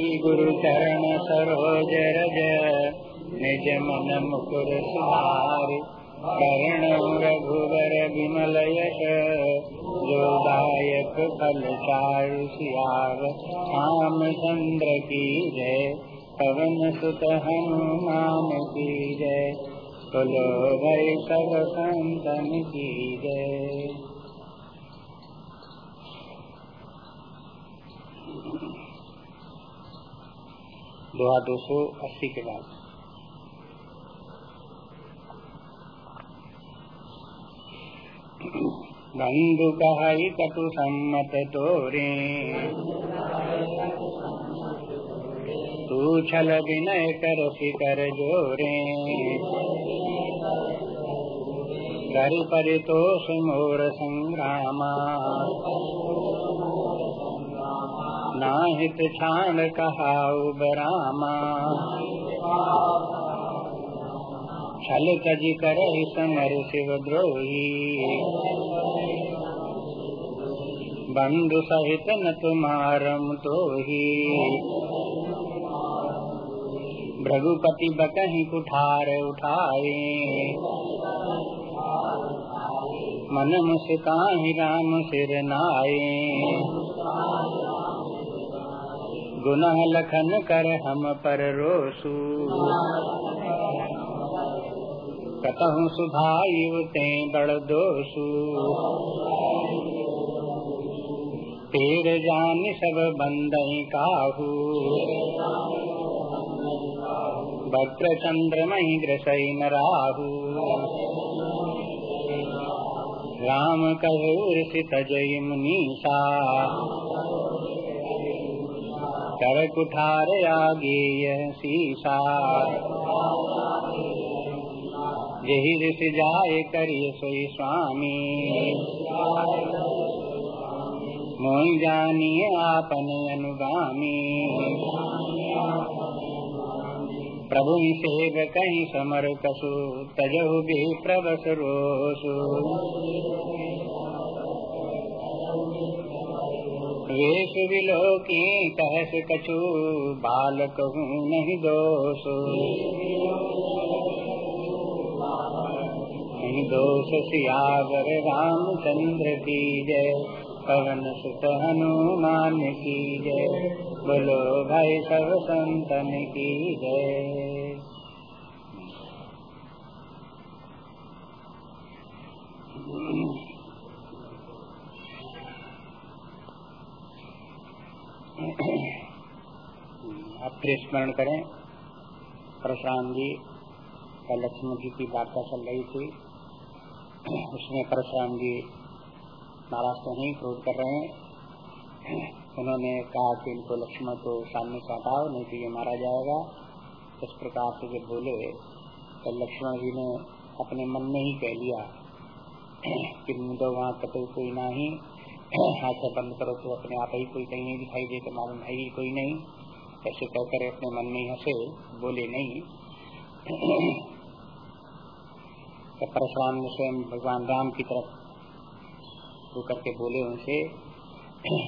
गुरु चरण सरोज रज निज मन मुकुर सुधार। कर्ण रघुवर विमल यश। जोदायक फल चार सियार। रामचंद्र की जय। पवन सुत हनुमान की जय। बोलो भाई सब संतन की जय। दोहा दो सौ अस्सी के बाद। बंधु कहाई कटु सम्मत तोरे तू छल विनय कर शिकर जोरे। कर परितोष मोर संग्रामा। नाहित छान कहाऊ बरामा। छल तज कर समर शिव द्रोही। बंधु सहित न तुम्हारम तो ही भ्रघुपति बकही कुठार उठाए। मन मुस्काही राम सिर नाये गुनाह लखन कर हम पर रोसू कतहु सुधाई ते बड़ दोषु पेड़ जान सब बंदई काहू। भद्र चंद्रमही ग्रसई न राहू राम कहूर सित जय मुनीसा। कर कुठार आगे यह सीसा। यही ऋष जाए करिय सोई स्वामी। मोई जानिए आपन अनुगामी। प्रभु सेव कहीं समर कसु, तजहु भी प्रबस रोसु। वेश विलोकी कहस कछु बालक हूँ नहीं दोष। दोष सियावर रामचंद्र की जय, पवन सुत हनुमान की जय। बोलो भाई सब संतन की जय। अब फिर स्मरण करें, परशुराम जी का लक्ष्मण जी की वार्ता चल रही थी। उसमें परशुराम जी नाराज़ तो नहीं, क्रोध कर रहे हैं। उन्होंने कहा कि इनको लक्ष्मण को सामने से हटाओ, नहीं तो ये मारा जाएगा। इस प्रकार से जब बोले तो लक्ष्मण जी ने अपने मन में ही कह लिया कि तो वहाँ कतई कोई ना ही हाथ बंद करो तो अपने आप ही कोई कहीं नहीं दिखाई दे तो मालूम है ही कोई नहीं। ऐसे कहकर अपने मन में हंसे, बोले नहीं। तो परशुराम ने स्वयं भगवान राम की तरफ़ वो करके बोले उनसे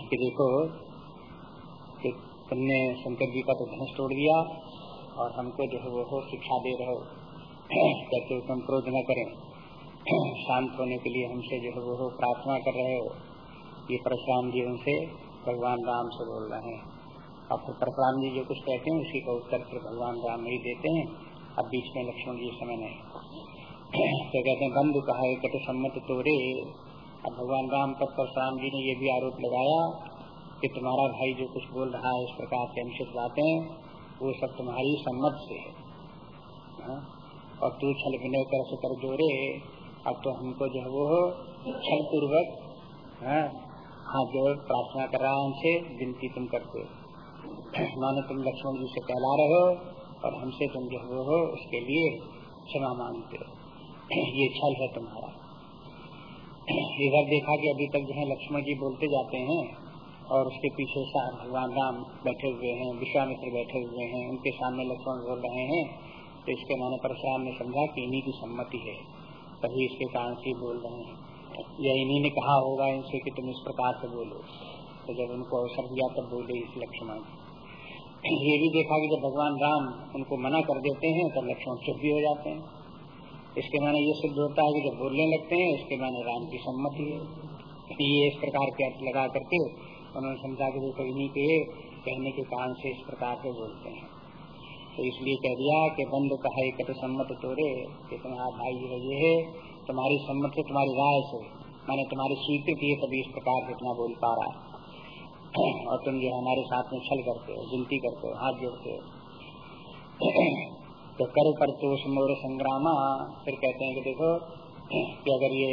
कि देखो कि तुमने शंकर जी का तो धनुष तोड़ दिया और हमको जो है वो शिक्षा दे रहे हो। कहते तुम क्रोध न करें। शांत होने के लिए हमसे जो है वो प्रार्थना कर रहे हो। ये परशुराम जी उनसे भगवान राम से बोल रहे हैं। और फिर परशुराम जी जो कुछ कहते हैं, उसी का उत्तर फिर भगवान राम ही देते हैं। अब बीच में लक्ष्मण जी समय नहीं। तो कहते हैं, बंधु कहा कट सम्मत तोरे। अब भगवान राम पर परशुराम जी ने ये भी आरोप लगाया कि तुम्हारा भाई जो कुछ बोल रहा है, इस प्रकार से अनुचित बातें, वो सब तुम्हारी सम्मत से है। और तू छल विनय कर से जोरे। अब तो हमको जो है वो छल पूर्वक हाँ जो प्रार्थना कर रहा है उनसे, विनती तुम करते मानो तुम लक्ष्मण जी से कहला रहे हो और हमसे तुम जो वो हो, उसके लिए क्षमा मांगते हो। ये छल है तुम्हारा। इधर देखा कि अभी तक जो है लक्ष्मण जी बोलते जाते हैं और उसके पीछे भगवान राम बैठे हुए हैं, विश्वामित्र बैठे हुए हैं, उनके सामने लक्ष्मण बोल रहे हैं। तो इसके माने परशुराम ने समझा कि इन्हीं की सम्मति है। तभी इसके कारण से बोल रहे हैं। या इन्हीं ने कहा होगा इनसे कि तुम इस प्रकार से बोलो। तो जब उनको अवसर दिया, तब बोले इस लक्ष्मण ये भी देखा कि जब भगवान राम उनको मना कर देते हैं तो लक्ष्मण चुप भी हो जाते हैं। इसके माने ये सिद्ध होता है कि जब बोलने लगते हैं, इसके माने राम की सम्मति है। ये इस प्रकार के अर्थ लगा करके उन्होंने समझा कि देखो, इन्हीं के कहने के कारण से इस प्रकार से बोलते हैं। तो इसलिए कह दिया कि बंद कहा कट सम्मत तोरे, कि तुम्हारा भाई ये है तुम्हारी सम्मत से तुम्हारी राय से मैंने तुम्हारी स्वीकृति है तभी इस प्रकार से इतना बोल पा रहा है। और तुम जो हमारे साथ में छल करते हो, गिनती करते हो, हाथ जोड़ते हो। तो कर पर तो मोर संग्रामा, फिर कहते हैं कि देखो, कि अगर ये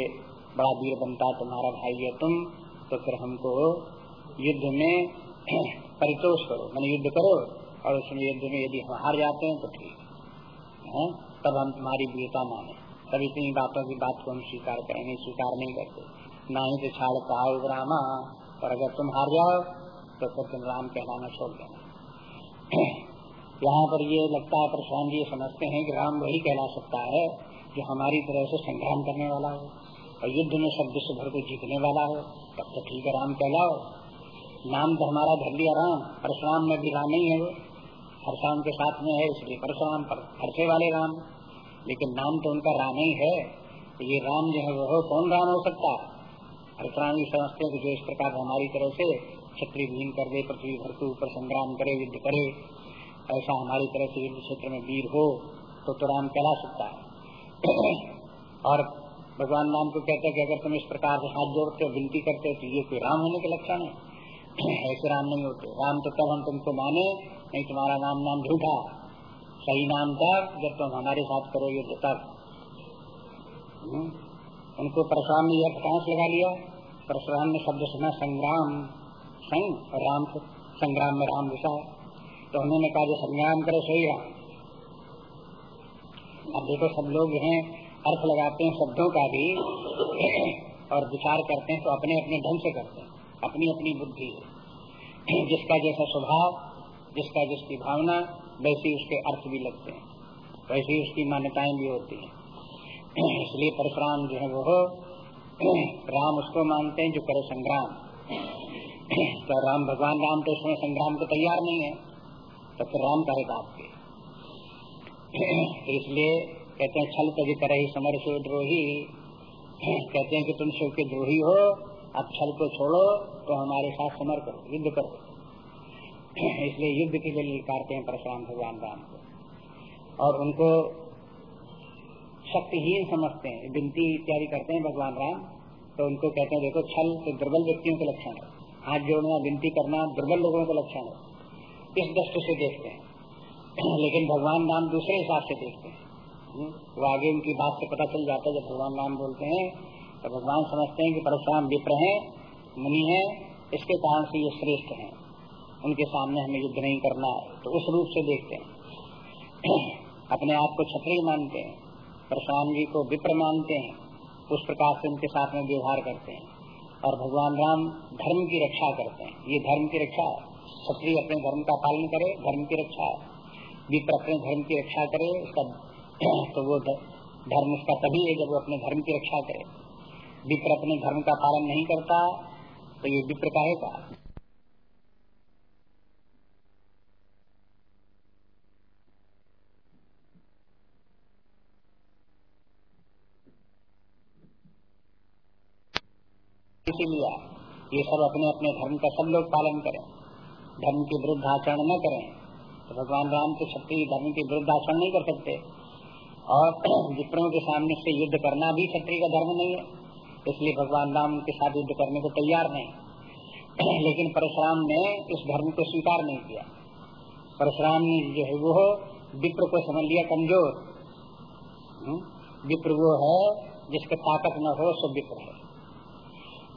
बड़ा वीर बनता तुम्हारा भाई है तुम तो फिर हमको युद्ध में परितोष करो। मैंने युद्ध करो, और उसमें युद्ध में यदि हम हार जाते हैं तो ठीक है? तब हम तुम्हारी वीरता माने। तब इतनी बातों की बात को हम स्वीकार करेंगे, स्वीकार नहीं करते। ना ही तो छाड़ कहा रामा और अगर तुम हार जाओ तो फिर तुम राम कहलाना छोड़ देना। यहाँ पर ये लगता है, प्रशांत जी समझते हैं कि राम वही कहला सकता है जो हमारी तरह से संग्राम करने वाला हो, और युद्ध में सब विश्व भर को जीतने वाला हो। तब तो ठीक है, राम कहलाओ। नाम तो हमारा धर लिया राम परशुराम में भी राम नहीं है वो। हरसाम के साथ में है, इसलिए परशुराम पर हर्षे वाले राम। लेकिन नाम तो उनका राम ही है तो ये राम जो है वो कौन राम हो सकता? है भी समझते हैं जो इस प्रकार हमारी तरह से क्षत्रिय भीन कर दे, पृथ्वी भर के ऊपर संग्राम करे, युद्ध करे, ऐसा हमारी तरह से युद्ध क्षेत्र में वीर हो तो तो राम कहला सकता है। और भगवान राम को कहते हैं कि अगर तुम इस प्रकार से हाथ जोड़ते हो, विनती करते हो तो ये कोई राम होने के लक्षण है? ऐसे राम नहीं होते। राम तो तब हम तुमको माने, नहीं तुम्हारा नाम नाम झूठा। सही नाम तब जब तुम हमारे साथ करोगे तो तब। हम्म। उनको परशुराम ने यह कहाँ लगा लिया। परशुराम ने शब्द सुना, संग्राम। संग और राम संग्राम में राम घुसा। तो उन्होंने कहा, जो संग्राम करे, सही राम। अब देखो, सब लोग हैं, अर्थ लगाते हैं शब्दों का भी और विचार करते हैं तो अपने अपने ढंग से करते हैं। अपनी अपनी बुद्धि। है जिसका जैसा स्वभाव, जिसका जिसकी भावना वैसी उसके अर्थ भी लगते हैं। वैसी उसकी मान्यताएँ भी होती हैं। इसलिए परशुराम जो है वो राम उसको मानते हैं जो करे संग्राम। तो राम भगवान राम तो उसमें संग्राम को तैयार नहीं है तो फिर राम का बात के। तो इसलिए कहते हैं, छल तभी करे समर से द्रोही। कहते हैं कि तुम शिव के द्रोही हो, अब छल को छोड़ो तो हमारे साथ समर करो, युद्ध करो। इसलिए युद्ध के लिए ललकारते हैं परशुराम भगवान राम को। और उनको शक्तिहीन समझते हैं विनती इत्यादि करते हैं भगवान राम तो उनको कहते हैं देखो छल तो दुर्बल व्यक्तियों के लक्षण है। हाथ जोड़ना विनती करना दुर्बल लोगों का लक्षण है। इस दृष्टि से देखते हैं। लेकिन भगवान राम दूसरे हिसाब से देखते हैं। हम्म, वो आगे उनकी बात से पता चल जाता है जब भगवान राम बोलते हैं तो भगवान समझते हैं कि परशुराम विप्र है मुनि है इसके कारण से ये श्रेष्ठ है। उनके सामने हमें युद्ध नहीं करना है तो उस रूप से देखते हैं। अपने आप को छत्री मानते हैं परशुराम जी को विप्र मानते हैं, उस प्रकार से उनके साथ में व्यवहार करते हैं, और भगवान राम धर्म की रक्षा करते हैं। ये धर्म की रक्षा क्षत्रिय अपने धर्म का पालन करे, धर्म की रक्षा है। विप्र अपने धर्म की रक्षा करे, उसका तो वो धर्म उसका तभी है जब वो अपने धर्म की रक्षा करे। विप्र अपने धर्म का पालन नहीं करता तो ये विप्र का है इसीलिए ये सब अपने अपने धर्म का सब लोग पालन करें। धर्म के विरुद्ध आचरण न करें। तो भगवान राम तो क्षत्रिय धर्म के विरुद्ध आचरण नहीं कर सकते। और विप्रों के सामने से युद्ध करना भी क्षत्रिय का धर्म नहीं है। इसलिए भगवान राम के साथ युद्ध करने को तैयार नहीं। लेकिन परशुराम ने इस धर्म को स्वीकार नहीं किया। परशुराम ने जो है वो विप्र को समझ लिया कमज़ोर। हम्म? विप्र वो है जिसके ताकत न हो, सो विप्र है।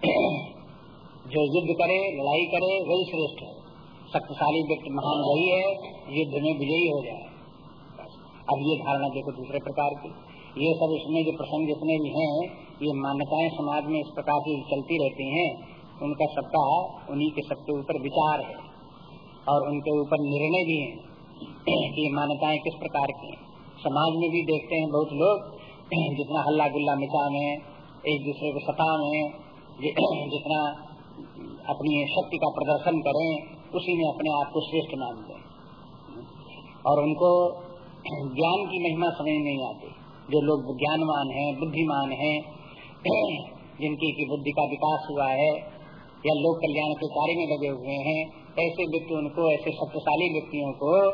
जो युद्ध करे, लड़ाई करे, वही श्रेष्ठ है। शक्तिशाली व्यक्ति महान वही है, युद्ध में विजयी हो जाए। अब ये धारणा देखो दूसरे प्रकार की। ये सब इसमें जो प्रसंग जितने भी हैं, ये मान्यताएँ समाज में इस प्रकार की चलती रहती हैं, उनका सबका उन्हीं के सबके ऊपर विचार है और उनके ऊपर निर्णय भी है। कि मान्यताएँ किस प्रकार की समाज में भी देखते हैं बहुत लोग, जितना हल्ला गुल्ला मिचा में एक दूसरे को सता में जितना अपनी शक्ति का प्रदर्शन करें, उसी में अपने आप को श्रेष्ठ मानते हैं और उनको ज्ञान की महिमा समझ नहीं आती। जो लोग ज्ञानवान हैं, बुद्धिमान हैं, जिनकी की बुद्धि का विकास हुआ है, या लोक कल्याण के कार्य में लगे हुए हैं, ऐसे व्यक्ति उनको, ऐसे शक्तिशाली व्यक्तियों को,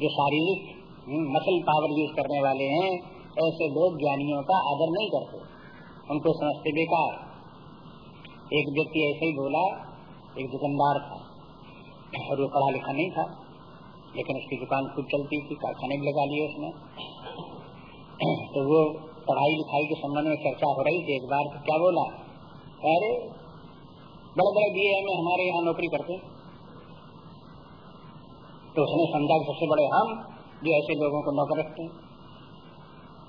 जो शारीरिक मसल पावर यूज़ करने वाले हैं, ऐसे लोग ज्ञानियों का आदर नहीं करते। उनको समझते बेकार। एक व्यक्ति ऐसे ही बोला, एक दुकानदार था। और वो पढ़ा लिखा नहीं था, लेकिन उसकी दुकान खुद चलती थी, कारखाने भी लगा लिए उसने। तो वो पढ़ाई लिखाई के संबंध में चर्चा हो रही थी एक बार तो क्या बोला? अरे बड़े बड़े बी में हमारे यहाँ नौकरी करते तो उसने समझा कि सबसे बड़े हम जो ऐसे लोगों को नौकर रखते हैं,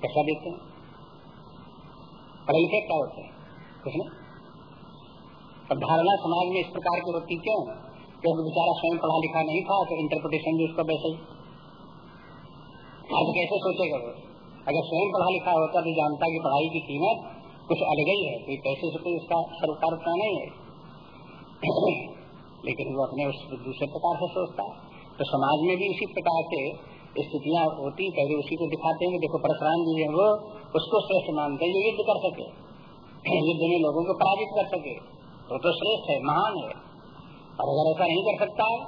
पैसा देते हैं। पढ़े लिखे क्या होते हैं? कुछ अब धारणा समाज में इस प्रकार की होती क्यों? क्योंकि बेचारा स्वयं पढ़ा लिखा नहीं था तो इंटरप्रिटेशन भी उसका वैसे ही। आज कैसे सोचेगा वो? अगर स्वयं पढ़ा लिखा होता तो जानता कि पढ़ाई की कीमत कुछ अलग ही है कोई पैसे से कोई उसका सरोकार उतना नहीं है। लेकिन वो अपने उस दूसरे प्रकार से सोचता है। तो समाज में भी इसी प्रकार से स्थितियाँ होती पहले उसी को दिखाते हैं देखो परशुराम जी है वो, उसको श्रेष्ठ मानते हैं युद्ध कर सके। युद्ध में लोगों को पराजित कर सके। तो तो श्रेष्ठ है, महान है। और अगर ऐसा नहीं कर सकता है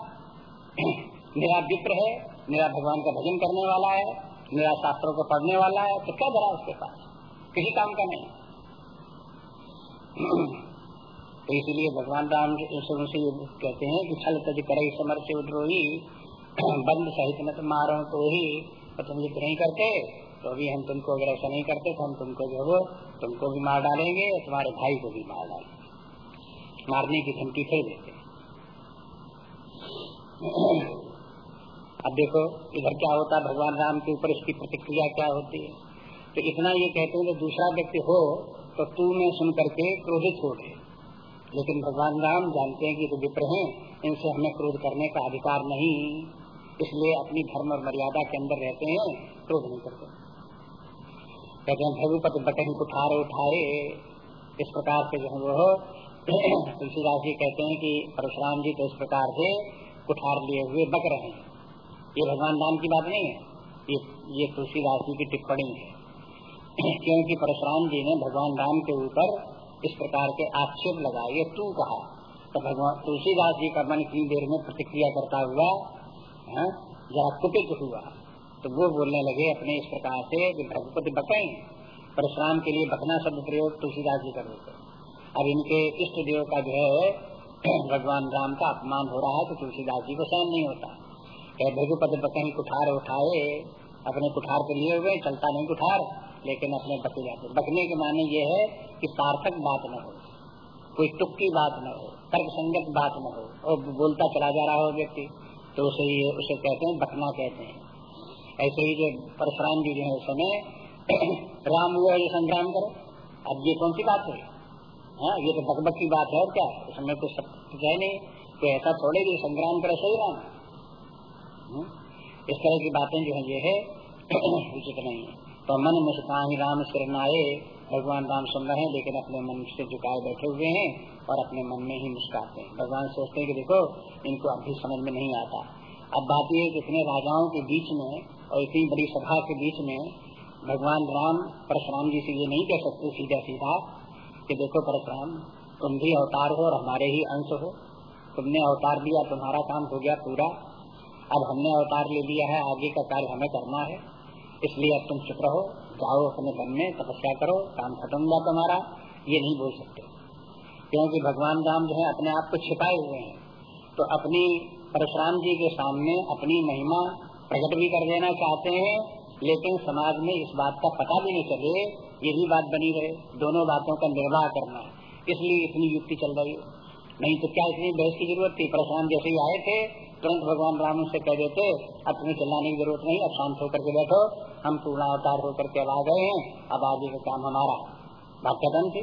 मेरा विप्र है, मेरा भगवान का भजन करने वाला है, मेरा शास्त्रों को पढ़ने वाला है तो क्या धरा उसके पास? किसी काम का नहीं। तो इसलिए भगवान राम से कहते हैं कि छल तज कर समर से उद्रोही, बंद सहित न तो मारो तो ही तो नहीं करते तो अभी हम तुमको अगर ऐसा नहीं करते तो हम तुमको जो तुमको भी मार डालेंगे और तुम्हारे भाई को भी मार डालेंगे। मारने की धमकी फिर देते अब देखो, इधर क्या होता है? भगवान राम के ऊपर इसकी प्रतिक्रिया क्या होती है? तो इतना ये कहते हैं कि दूसरा व्यक्ति हो तो तू में सुन करके क्रोधित हो गए लेकिन भगवान राम जानते हैं कि तो विप्र हैं, इनसे हमें क्रोध करने का अधिकार नहीं। इसलिए अपनी धर्म और मर्यादा के अंदर रहते हैं, क्रोध नहीं करते। कहते हैं भगुपत बटन कुठार उठाए। इस प्रकार से जो है वो तुलसीदास जी कहते हैं कि परशुराम जी तो इस प्रकार से कुठार लिए हुए बक रहे हैं। ये भगवान राम की बात नहीं है। ये ये तुलसीदास जी की टिप्पणी है। क्योंकि परशुराम जी ने भगवान राम के ऊपर इस प्रकार के आक्षेप लगाए ये तू कहा। तो भगवान तुलसीदास जी का मन इतनी देर में प्रतिक्रिया करता हुआ हाँ, जरा कुपित हुआ। तो वो बोलने लगे अपने इस प्रकार से कि भगवती बकई परशुराम के लिए बकना शब्द प्रयोग तुलसीदास जी कर देते अब इनके इष्ट देव का जो है, भगवान राम का अपमान हो रहा है तो तुलसीदास जी को सहन नहीं होता। क्या भगुपत बकई कुठार उठाए, अपने कुठार के लिए हुए, चलता नहीं कुठार, लेकिन अपने बके जाते बकने के माने ये है कि सार्थक बात न हो, कोई टुक्की बात न हो तर्क संगत बात न हो। और बोलता चला जा रहा हो व्यक्ति तो उसे ये, उसे कहते हैं बकना कहते हैं। ऐसे ही जो परशुराम जी जो है समय, राम हुआ, ये संग्राम करो। अब ये कौन सी बात है हाँ ये तो बकबक की बात है क्या? उसमें कुछ सब है नहीं। तो ऐसा थोड़े भी संग्राम करे, सही राम हम्म? इस तरह की बातें जो है, ये है। उचित नहीं है। तो मन मुस्कान राम सिर आए भगवान राम सुन रहे हैं, लेकिन अपने मन से झुकाए बैठे हुए हैं और अपने मन में ही मुस्काते हैं। भगवान सोचते हैं कि देखो, इनको अभी समझ में नहीं आता। अब बात ये इतने राजाओं के बीच में और इतनी बड़ी सभा के बीच में भगवान राम परशुराम जी से ये नहीं कह सकते सीधा सीधा कि देखो परशुराम, तुम भी अवतार हो और हमारे ही अंश हो। तुमने अवतार दिया तुम्हारा काम हो गया पूरा। अब हमने अवतार ले लिया है, आगे का कार्य हमें करना है। इसलिए अब तुम चुप रहो, जाओ अपने मन में, तपस्या करो, काम खत्म हुआ तुम्हारा, ये नहीं बोल सकते। क्योंकि भगवान राम जो है, अपने आप को छिपाए हुए हैं। तो अपनी परशुराम जी के सामने अपनी महिमा प्रकट भी कर देना चाहते हैं, लेकिन समाज में इस बात का पता भी नहीं चले यही बात बनी रहे दोनों बातों का निर्वाह करना। है इसलिए इतनी युक्ति चल रही है। नहीं तो क्या इतनी बहस की ज़रूरत थी? परशुराम जैसे ही आए थे, तुरंत भगवान राम से कह देते, अब तुम्हें चिल्लाने की ज़रूरत नहीं, अब शांत होकर के बैठो। हम पूर्ण अवतार होकर के अब आ गए हैं। अब आगे का काम हमारा। बात खत्म थी?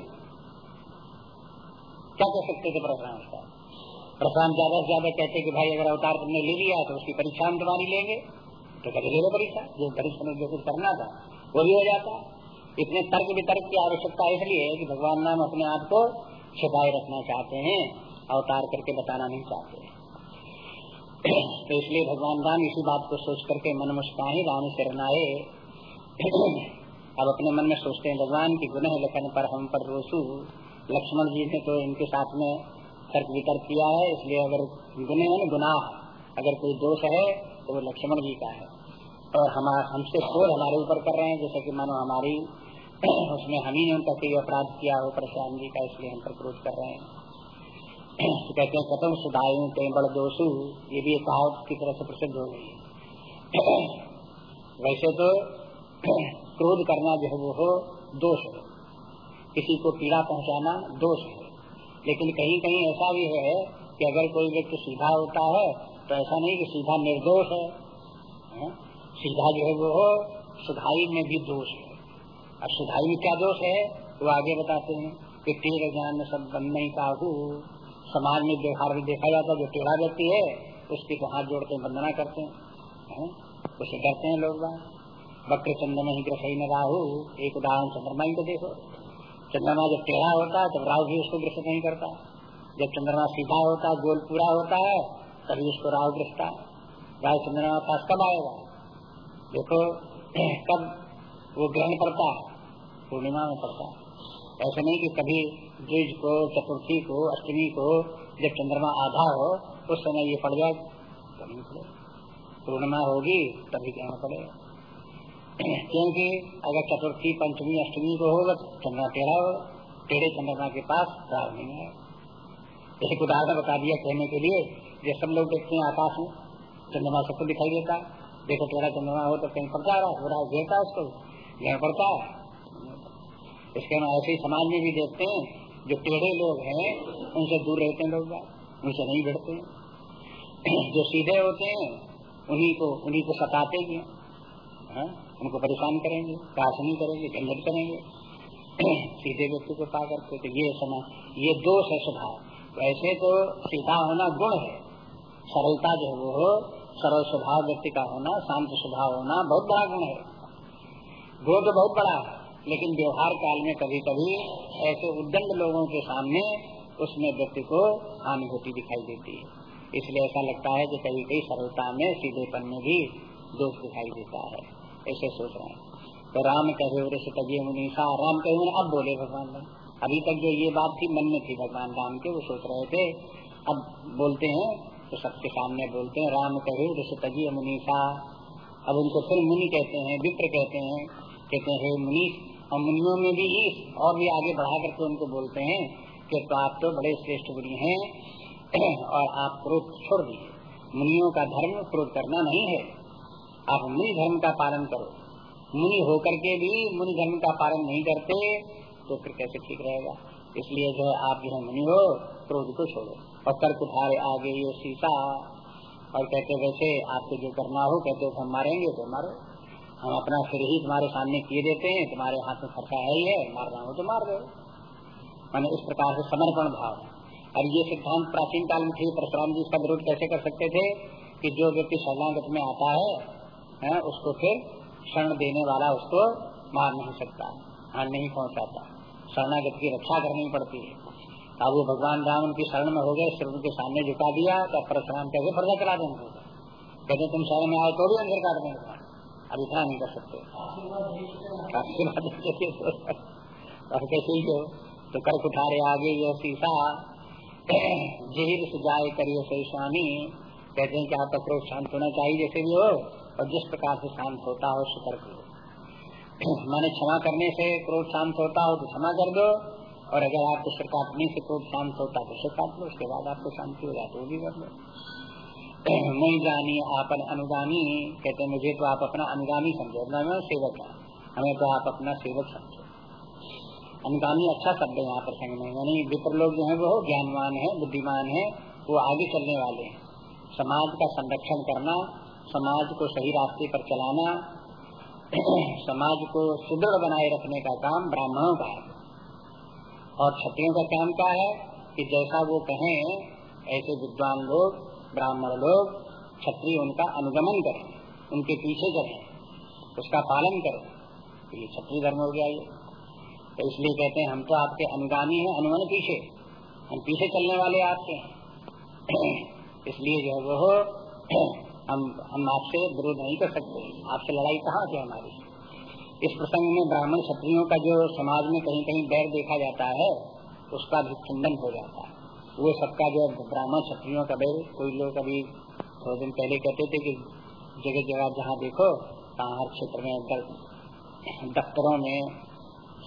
क्या कह सकते थे परशुराम का परशुराम ज़्यादा से ज़्यादा कहते कि भाई, अगर अवतार तुमने ले लिया तो उसकी परीक्षा हम तुम्हारी लेंगे। तो कभी ले लो परीक्षा। जो परीक्षा में जो कुछ करना था, वो भी हो जाता। इतने तर्क वितर्क की आवश्यकता इसलिए है कि भगवान राम अपने आप को छिपाए रखना चाहते हैं, अवतार करके बताना नहीं चाहते तो इसलिए भगवान राम इसी बात को सोच करके मन मुस्काही राम शरणाए। अब अपने मन में सोचते हैं, भगवान की गुनह लखन पर हम पर रोसू। लक्ष्मण जी ने तो इनके साथ में तर्क वितर्क किया है, इसलिए अगर गुने है गुनाह, अगर कोई दोष है तो वो लक्ष्मण जी का है। और हम, हमसे क्रोध हमारे ऊपर कर रहे हैं, जैसे कि मानो हमारी उसमें हम ही ने उनका कोई अपराध किया हो परशुराम जी का इसलिए हम पर क्रोध कर रहे हैं। तो कहते हैं कथम सुधायु कई बड़ दोषु ये भी कहावत की तरह से प्रसिद्ध हो गई वैसे तो क्रोध करना जो है वो हो दोष है। किसी को पीड़ा पहुंचाना दोष है। लेकिन कहीं कहीं ऐसा भी है कि अगर कोई व्यक्ति सीधा होता है तो ऐसा नहीं कि सीधा निर्दोष है, है? सीधा जो है वो हो सुधाई में भी दोष है। और सुधाई में क्या दोष है? वो आगे बताते हैं कि तेरे ज्ञान में सब बन नहीं काहू समाज में व्यवहार भी देखा जाता जो टेढ़ा व्यक्ति है, उसकी तो हाथ जोड़ते वंदना करते हैं उसे डरते हैं लोग वक्र चंद्रमा ही ग्रसई न राहु। एक उदाहरण चंद्रमा को देखो। चंद्रमा जब टेढ़ा होता है, तब राहु भी उसको ग्रसित नहीं करता। जब चंद्रमा सीधा होता है, गोल पूरा होता है, तभी उसको राहु ग्रसता है। राहु चंद्रमा पास कब आएगा? देखो, कब वो ग्रहण पड़ता है। पूर्णिमा में पड़ता है। ऐसा नहीं कि कभी द्विज को, चतुर्थी को, अष्टमी को, जब चंद्रमा आधा हो, उस समय ये पड़ जाए पड़े। पूर्णिमा होगी, तभी कहना पड़ेगा। क्योंकि अगर चतुर्थी, पंचमी, अष्टमी को होगा तो चंद्रमा टेढ़ा हो टेढ़े चंद्रमा के पास राह नहीं है। एक उदाहरण बता दिया कहने के लिए, ये सब लोग देखते हैं आकाश में, चंद्रमा सबको दिखाई देता है। देखो टेढ़ा चंद्रमा हो तो कहीं पड़ता रहा हो उसको घेर पड़ता है। इसके हम ऐसे समाज में भी देखते हैं, जो टेढ़े लोग हैं, उनसे दूर रहते हैं लोग उनसे नहीं भिड़ते जो सीधे होते हैं, उन्हीं को उन्हीं को सताते भी हाँ? उनको परेशान करेंगे नहीं करेंगे, झंझट करेंगे। सीधे व्यक्ति को पा करके तो ये समय ये दोष है स्वभाव। वैसे तो सीधा होना गुण है। सरलता जो है वो सरल स्वभाव व्यक्ति का होना, शांत स्वभाव होना बहुत बड़ा गुण है। गुण तो बहुत बड़ा है। लेकिन व्यवहार काल में कभी कभी ऐसे उद्दंड लोगों के सामने उसमें व्यक्ति को अनुभूति दिखाई देती है। इसलिए ऐसा लगता है कि कभी कभी सरलता में, सीधेपन में भी दोष दिखाई देता है। ऐसे सोच रहे हैं। तो राम कहे तजे मुनीषा राम कहे उन्हें अब बोले भगवान राम। अभी तक जो ये बात थी, मन में थी भगवान राम के, वो सोच रहे थे, अब बोलते हैं तो सबके सामने बोलते हैं, राम कहे तजी मुनीषा अब उनको फिर मुनि कहते हैं, विप्र कहते हैं कहते हैं मुनीष और मुनियों में भी और भी आगे बढ़ा करके उनको बोलते हैं कि तो आप तो बड़े श्रेष्ठ मुनि हैं और आप क्रोध छोड़ दिए मुनियों का धर्म क्रोध करना नहीं है। आप मुनि धर्म का पालन करो। मुनि होकर के भी मुनि धर्म का पालन नहीं करते तो फिर कैसे ठीक रहेगा? इसलिए जो आप जो है मुनि हो क्रोध को छोड़ो। और तर्क उठारे आगे ये शीशा और कहते वैसे आपको जो करना हो, कहते हम मारेंगे तो मारो। हम अपना सिर ही तुम्हारे सामने किए देते हैं तुम्हारे हाथ में खर्चा है ही है मारना हो तो मार दो। मैंने इस प्रकार से समर्पण भाव। और ये सिद्धांत प्राचीन काल में थे परशुराम जी इसका विरोध कैसे कर सकते थे कि जो व्यक्ति शरणागत में आता है, है उसको फिर शरण देने वाला उसको मार नहीं सकता हार नहीं पहुँचाता। शरणागत की रक्षा करनी पड़ती है। अब वो भगवान राम उनकी शरण में हो गए सिर उनके सामने झुका दिया तो परशुराम कैसे पर्दा चला देंगे कहते तुम शरण में आए तो भी अंदर काट देंगे। अब नहीं कर सकते ही। तो कर कुठारे आगे ये शीशा जहिर से जाए करिए सही स्वामी कहते हैं कि आपका क्रोध शांत होना चाहिए जैसे भी हो, और जिस प्रकार से शांत होता हो शुक्र करो माने क्षमा करने से क्रोध शांत होता हो तो क्षमा कर दो, और अगर आपको सिर काटने से क्रोध शांत होता है तो सिर काट लो उसके बाद आपको शांति हो जाए तो भी कर लो। नहीं जानी आपन अनुगामी, कहते मुझे तो आप अपना अनुगामी समझो। मैं सेवक है। हमें तो आप अपना सेवक समझो। अनुगामी अच्छा शब्द है यहाँ पर संग में। यानी विप्र लोग जो है वो ज्ञानवान है, बुद्धिमान है, वो आगे चलने वाले हैं। समाज का संरक्षण करना, समाज को सही रास्ते पर चलाना, समाज को सुदृढ़ बनाए रखने का काम ब्राह्मणों का है। और क्षत्रियों का काम क्या है? कि जैसा वो कहें, ऐसे विद्वान लोग ब्राह्मण लोग क्षत्रिय उनका अनुगमन करें, उनके पीछे चले, उसका पालन करें। तो ये क्षत्रिय धर्म हो गया ये। तो इसलिए कहते हैं, हम तो आपके अनुगामी हैं अनुमन पीछे। हम पीछे चलने वाले आपके हैं। इसलिए जो है वो हम हम आपसे विरोध नहीं कर सकते। आपसे लड़ाई कहाँ से हमारी? इस प्रसंग में ब्राह्मण क्षत्रियों का जो समाज में कहीं कहीं बैर देखा जाता है, उसका भी खंडन हो जाता है। वो सबका जो ब्राह्मण क्षत्रियों का बैर कोई लोग अभी थोड़े दिन पहले कहते थे कि जगह जगह जहाँ देखो हर क्षेत्र में दफ्तरों में,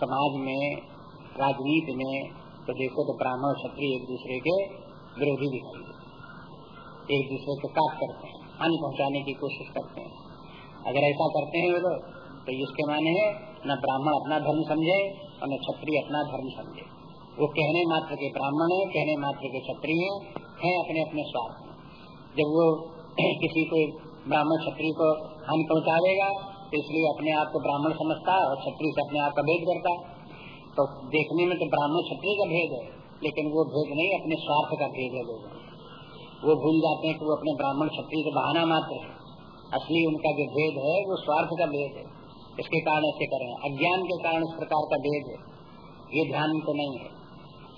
समाज में, राजनीति में तो देखो तो ब्राह्मण क्षत्रिय एक दूसरे के विरोधी दिखाई देते एक दूसरे को काट करते हैं, हानि पहुँचाने की कोशिश करते हैं। अगर ऐसा करते हैं वो लोग तो इसके माने है, न ब्राह्मण अपना धर्म समझे और न क्षत्रिय अपना धर्म समझे। वो कहने मात्र के ब्राह्मण है, कहने मात्र के क्षत्रिय है अपने अपने स्वार्थ। में जब वो किसी को ब्राह्मण क्षत्रिय को हानि पहुंचावेगा तो इसलिए अपने आप को ब्राह्मण समझता है और क्षत्रिय से अपने आप का भेद करता है। तो देखने में तो ब्राह्मण क्षत्रिय का भेद है, लेकिन वो भेद नहीं, अपने स्वार्थ का भेद है लोगों वो भूल जाते हैं कि वो अपने ब्राह्मण क्षत्रिय का बहाना मात्र है। असली उनका जो भेद है, वो स्वार्थ का भेद है। इसके कारण ऐसे करें। अज्ञान के कारण इस प्रकार का भेद है। ये ध्यान तो नहीं है।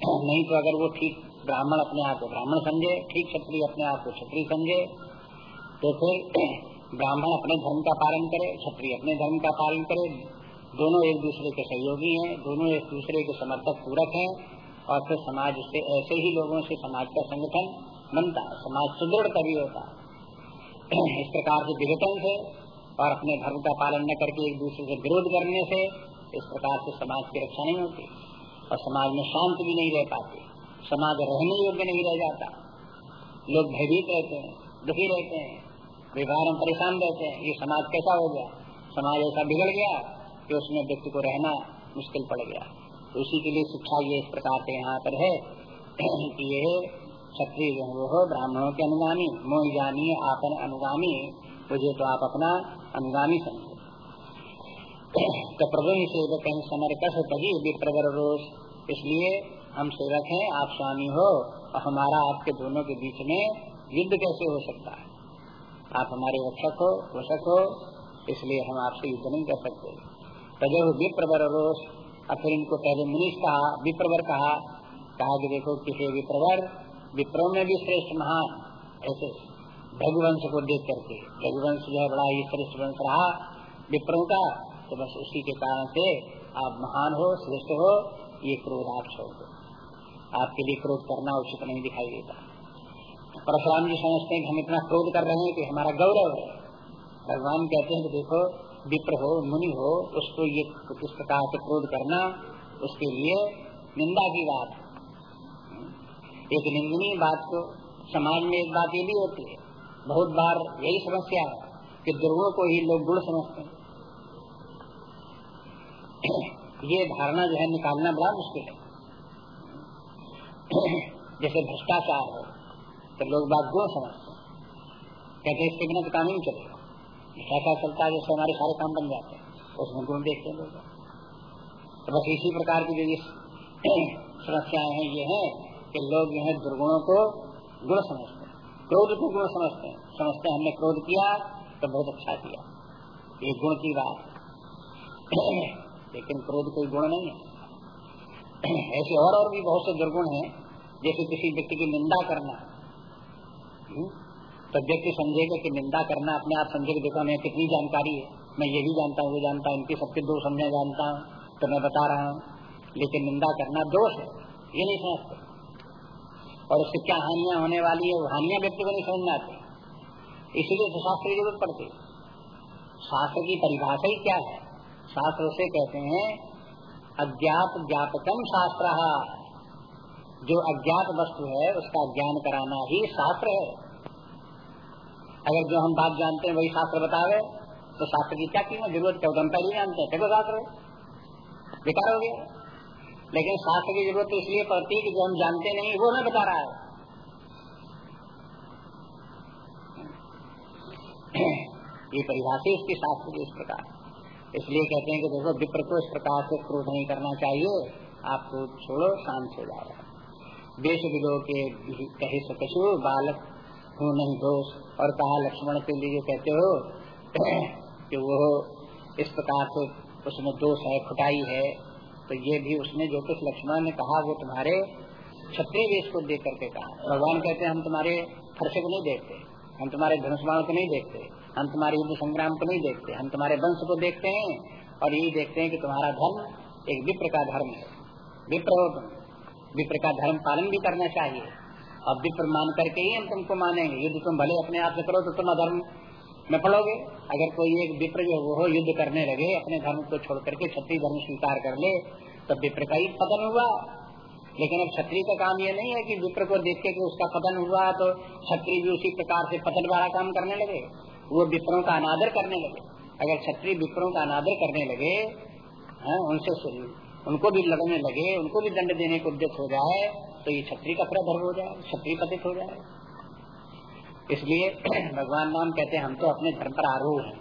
नहीं तो अगर वो ठीक ब्राह्मण अपने आप को, ब्राह्मण समझे, ठीक क्षत्रिय अपने आप को क्षत्रिय समझे तो फिर ब्राह्मण अपने धर्म का पालन करे, क्षत्रिय अपने धर्म का पालन करे। दोनों एक दूसरे के सहयोगी हैं, दोनों एक दूसरे के समर्थक पूरक हैं, और फिर समाज से, ऐसे ही लोगों से समाज का संगठन बनता है। समाज सुदृढ़ तभी होता है। इस प्रकार से विघटन से, और अपने धर्म का पालन न करके एक दूसरे से विरोध करने से, इस प्रकार से समाज की रक्षा नहीं होती। और समाज में शांत भी नहीं रह पाते। समाज रहने योग्य नहीं रह जाता। लोग भयभीत रहते हैं, दुखी रहते हैं, व्यवहार में परेशान रहते हैं। ये समाज कैसा हो गया? समाज ऐसा बिगड़ गया कि उसमें व्यक्ति को रहना मुश्किल पड़ गया। तो उसी के लिए शिक्षा ये इस प्रकार से यहाँ पर है कि ये क्षत्रिय जो वो हो, ब्राह्मणों के अनुगामी मोह जानिए आपन अनुगामी मुझे तो आप अपना अनुगामी समझे। तो प्रभु ही सेवक कहीं समर कस तभी विप्रवर रोष। इसलिए हम सेवक हैं, आप स्वामी हो और हमारा आपके दोनों के बीच में युद्ध कैसे हो सकता है? आप हमारे रक्षक हो वशक हो, इसलिए हम आपसे युद्ध नहीं कर सकते। तजो विप्रवर रोष, और फिर इनको पहले मुनीष कहा, विप्रवर कहा कहा कि देखो किसी विप्रवर, विप्रो में भी श्रेष्ठ महान, ऐसे भगवंश को देख करके, भगवंश जो है बड़ा ही श्रेष्ठ वंश रहा, विप्रो का तो बस उसी के कारण से आप महान हो, श्रेष्ठ हो, ये क्रोध आप छोड़ दो। आपके लिए क्रोध करना उचित नहीं दिखाई देता। परशुराम जी समझते हैं कि हम इतना क्रोध कर रहे हैं कि हमारा गौरव है। भगवान कहते हैं कि देखो, विप्र हो, मुनि हो, उसको ये किस प्रकार से क्रोध करना, उसके लिए निंदा की बात एक निंदनीय बात को समाज में एक बात ये भी होती है। बहुत बार यही समस्या है कि दुर्गुण को ही लोग गुण समझते हैं। ये धारणा जो है निकालना बड़ा मुश्किल है। जैसे भ्रष्टाचार हो तो लोग बात गुण समझते हैं। कहते इसके बिना तो काम ही नहीं चलेगा। ऐसा चलता है जैसे हमारे सारे काम बन जाते हैं, उसमें गुण देखते हैं लोग। तो बस इसी प्रकार की जो ये समस्याएँ हैं, ये है कि लोग जो है दुर्गुणों को गुण समझते हैं। क्रोध को गुण समझते हैं। समझते हैं, हमने क्रोध किया तो बहुत अच्छा किया। ये गुण की बात लेकिन क्रोध कोई गुण नहीं है। ऐसे और और भी बहुत से दुर्गुण हैं, जैसे किसी व्यक्ति की निंदा करना। हम्म? तो व्यक्ति समझेगा कि निंदा करना अपने आप समझेगा देखो हमें कितनी जानकारी है, मैं ये भी जानता हूँ, वो जानता हूँ, इनके सबके दोष समझे जानता हूँ तो मैं बता रहा हूँ। लेकिन निंदा करना दोष है, ये नहीं समझते। और उससे क्या हानिया होने वाली है हानिया व्यक्ति को नहीं समझ में आती। इसीलिए तो शास्त्र की ज़रूरत पड़ती शास्त्र की परिभाषा ही क्या है? शास्त्र से कहते हैं, अज्ञात ज्ञापकम शास्त्र। जो अज्ञात वस्तु है, उसका ज्ञान कराना ही शास्त्र है। अगर जो हम बात जानते हैं, वही शास्त्र बतावे तो शास्त्र की क्या कीमत? ज़रूरत क्या हम पहले जानते हैं। शास्त्र बेकार हो गया। लेकिन शास्त्र की ज़रूरत तो इसलिए पड़ती है कि जो हम जानते नहीं, वो हमें बता रहा है। ये परिभाषा इसकी शास्त्र की इस प्रकार। इसलिए कहते हैं कि देखो विप्र को इस प्रकार से क्रोध नहीं करना चाहिए, आप क्रोध छोड़ो, शांत हो जाओ। देश विलो के कहे सकशु बालक हूँ नहीं दोष और कहा लक्ष्मण के लिए कहते हो, कि वो इस प्रकार से उसमें दोष है खुटाई है तो ये भी उसने जो कुछ लक्ष्मण ने कहा, वो तुम्हारे क्षत्रिय वेश को देख करके कहा। भगवान कहते हैं, हम तुम्हारे खर्चे को नहीं देखते। हम तुम्हारे धनुष बाण को नहीं देखते, हम तुम्हारे युद्ध संग्राम को नहीं देखते, हम तुम्हारे वंश को देखते हैं और यही देखते हैं कि तुम्हारा धर्म एक विप्र का धर्म है। विप्र हो तुम। विप्र का धर्म पालन भी करना चाहिए। और विप्र मान करके ही हम तुमको मानेंगे। युद्ध तुम भले अपने आप से करो तो तुम अधर्म में पड़ोगे। अगर कोई एक विप्र जो वो युद्ध करने लगे, अपने धर्म को छोड़ करके छत्री धर्म स्वीकार कर ले तो विप्र का ही पतन हुआ। लेकिन अब छत्री का काम ये नहीं है कि विप्र को देख के उसका पतन हुआ तो छत्री भी उसी प्रकार से पतन वाला काम करने लगे। वो विप्रों का अनादर करने लगे। अगर छत्री विप्रों का अनादर करने लगे है, उनसे उनको भी लड़ने लगे उनको भी दंड देने को उद्यत हो जाए तो ये छत्री का पूरा हो जाए छत्री पतित हो जाए। इसलिए भगवान राम कहते हैं हम तो अपने धर्म पर आरूढ़ हैं।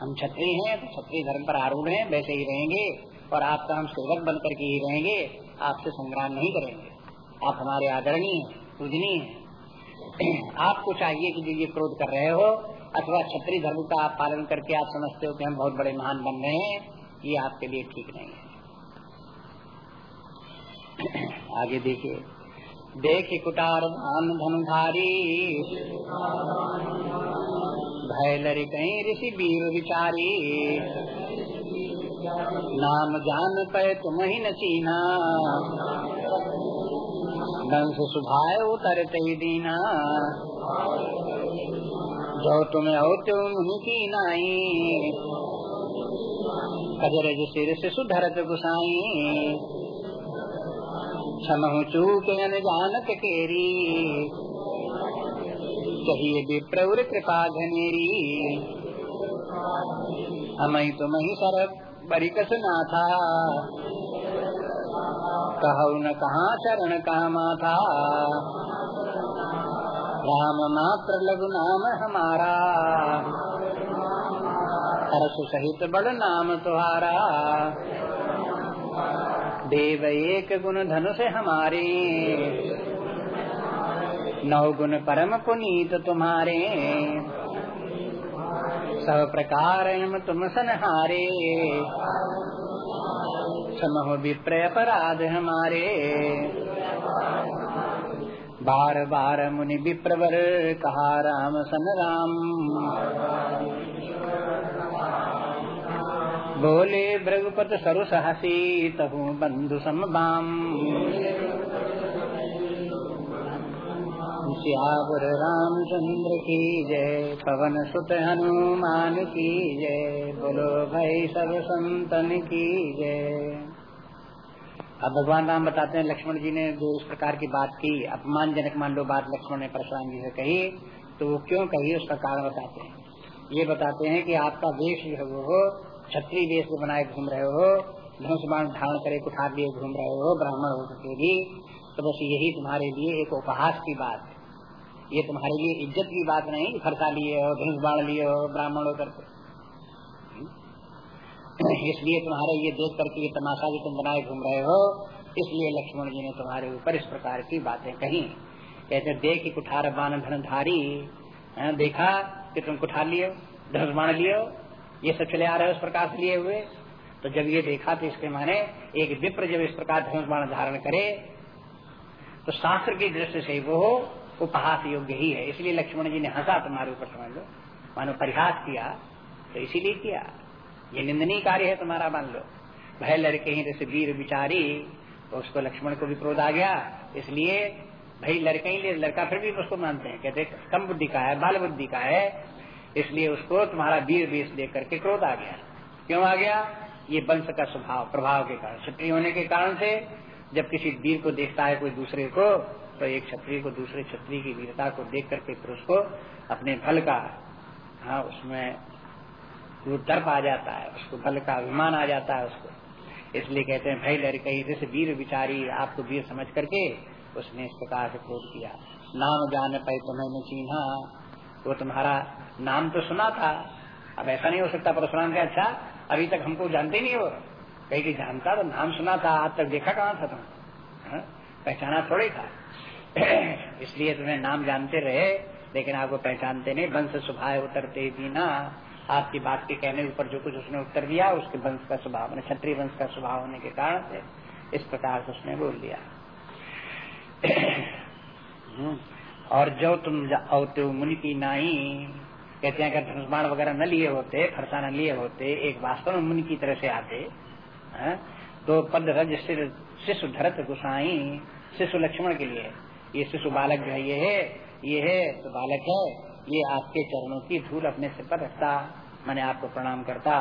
हम छत्री हैं तो छत्री धर्म पर आरूढ़ हैं वैसे ही रहेंगे और आपका हम सेवक बन करके ही रहेंगे। आपसे संग्राम नहीं करेंगे। आप हमारे आदरणीय, पूजनीय आपको चाहिए कि जो ये क्रोध कर रहे हो, अथवा छत्री धर्म का आप पालन करके आप समझते हो कि हम बहुत बड़े महान बन रहे हैं, ये आपके लिए ठीक नहीं है। आगे देखिए। देख कुटार धान धनुधारी। भैलरी कहीं ऋषि वीर विचारी। नाम जान पे तुम ही न चीना। दंश सुभाए उतरते ही दीना। जो तुम्हें हो तुम की नाई। कजरज सिर से सुधरत गुसाई। क्षमहु चूक जानत केरी। कहिए विप्रवर कृपा घनेरी। हम तुम ही सर बरिकस ना था कहु न कहा चरण कहा माथा। राम मात्र लघु नाम हमारा। हर्ष सहित बड़ नाम तुम्हारा देव एक गुण धनुष हमारे। नौ गुण परम पुनीत तुम्हारे। सब प्रकार तुम सनहारे समह विप्रय अपराध हमारे बार बार मुनि विप्रवर, कहा राम सन राम। बोले भृगुपत सरु सहसी, तहु बंधु समबाम। श्यावर रामचंद्र की जय, पवन सुत हनुमान की जय, बोलो भाई सब संतन की जय। अब भगवान राम बताते हैं, लक्ष्मण जी ने जो इस प्रकार की बात की, अपमानजनक मान लो बात लक्ष्मण ने परशुराम जी से कही तो वो क्यों कही उसका कारण बताते हैं। ये बताते हैं कि आपका वेश जो है वो छत्री वेश बनाए घूम रहे हो, धनुष बाण धारण करे, कुठार लिए घूम रहे हो, ब्राह्मण हो सके भी तो बस यही तुम्हारे लिए एक उपहास की बात। ये तुम्हारे लिए इज़्ज़त की बात नहीं फरसा लिए हो धनुष बाण लिए हो, ब्राह्मण होकर इसलिए तुम्हारे ये देख करके ये तमाशा भी तुम बनाए घूम रहे हो, इसलिए लक्ष्मण जी ने तुम्हारे ऊपर इस प्रकार की बातें कही। कहते, देख कुठार बाण धनधारी देखा कि तुम कुठार लिए धनुष बाण लिए ये सब चले आ रहे हो उस प्रकार से लिए हुए। तो जब ये देखा तो इसके माने एक विप्र जब इस प्रकार धनुष बाण धारण करे तो शास्त्र की दृष्टि से वो उपहास योग्य ही है। इसलिए लक्ष्मण जी ने हंसा तुम्हारे ऊपर, समझ लो। मानो परिहास किया तो इसीलिए किया। ये निंदनीय कार्य है तुम्हारा, मान लो। भय लड़के ही, जैसे वीर विचारी तो उसको लक्ष्मण को भी क्रोध आ गया। इसलिए भाई लड़के ही लड़का फिर भी उसको मानते हैं। कहते कम बुद्धि का है, बाल बुद्धि का है। इसलिए उसको तुम्हारा वीर वेश देख करके क्रोध आ गया। क्यों आ गया? ये वंश का स्वभाव, प्रभाव के कारण, क्षत्रिय होने के कारण से, जब किसी वीर को देखता है कोई दूसरे को तो एक छत्री को, दूसरे छत्री की वीरता को देख करके फिर उसको अपने फल का हाँ उसमें वो दर्प आ जाता है, उसको फल का अभिमान आ जाता है उसको। इसलिए कहते हैं, भाई लड़ कहीं जैसे वीर विचारी, आपको वीर समझ करके उसने इस प्रकार से क्रोध किया। नाम जान पाई तुम्हें चिन्हा। वो तुम्हारा नाम तो सुना था। अब ऐसा नहीं हो सकता, परशुराम के अच्छा अभी तक हमको जानते नहीं हो? कहीं जानता तो नाम सुना था, आज तक देखा कहाँ था तुम? हाँ? पहचाना थोड़े था। इसलिए तुम्हें नाम जानते रहे, लेकिन आपको पहचानते नहीं वंश स्वभाव उतरते दीना आपकी बात के कहने ऊपर जो कुछ उसने उत्तर दिया, उसके वंश का स्वभाव मैंने क्षत्रिय वंश का स्वभाव होने के कारण से इस प्रकार से उसने बोल दिया हम्म। और जो तुम औते मुनि की नाई, कहते हैं, अगर धनुष्मान वगैरह न लिए होते, फरसा न लिए होते, एक वास्तव में मुनि की तरह से आते, है? तो पद रज शिशु धरत गुसाई शिशु लक्ष्मण के लिए ये शिशु बालक जो है, ये है ये है तो बालक है, ये आपके चरणों की धूल अपने सिर पर रखता, मैंने आपको प्रणाम करता,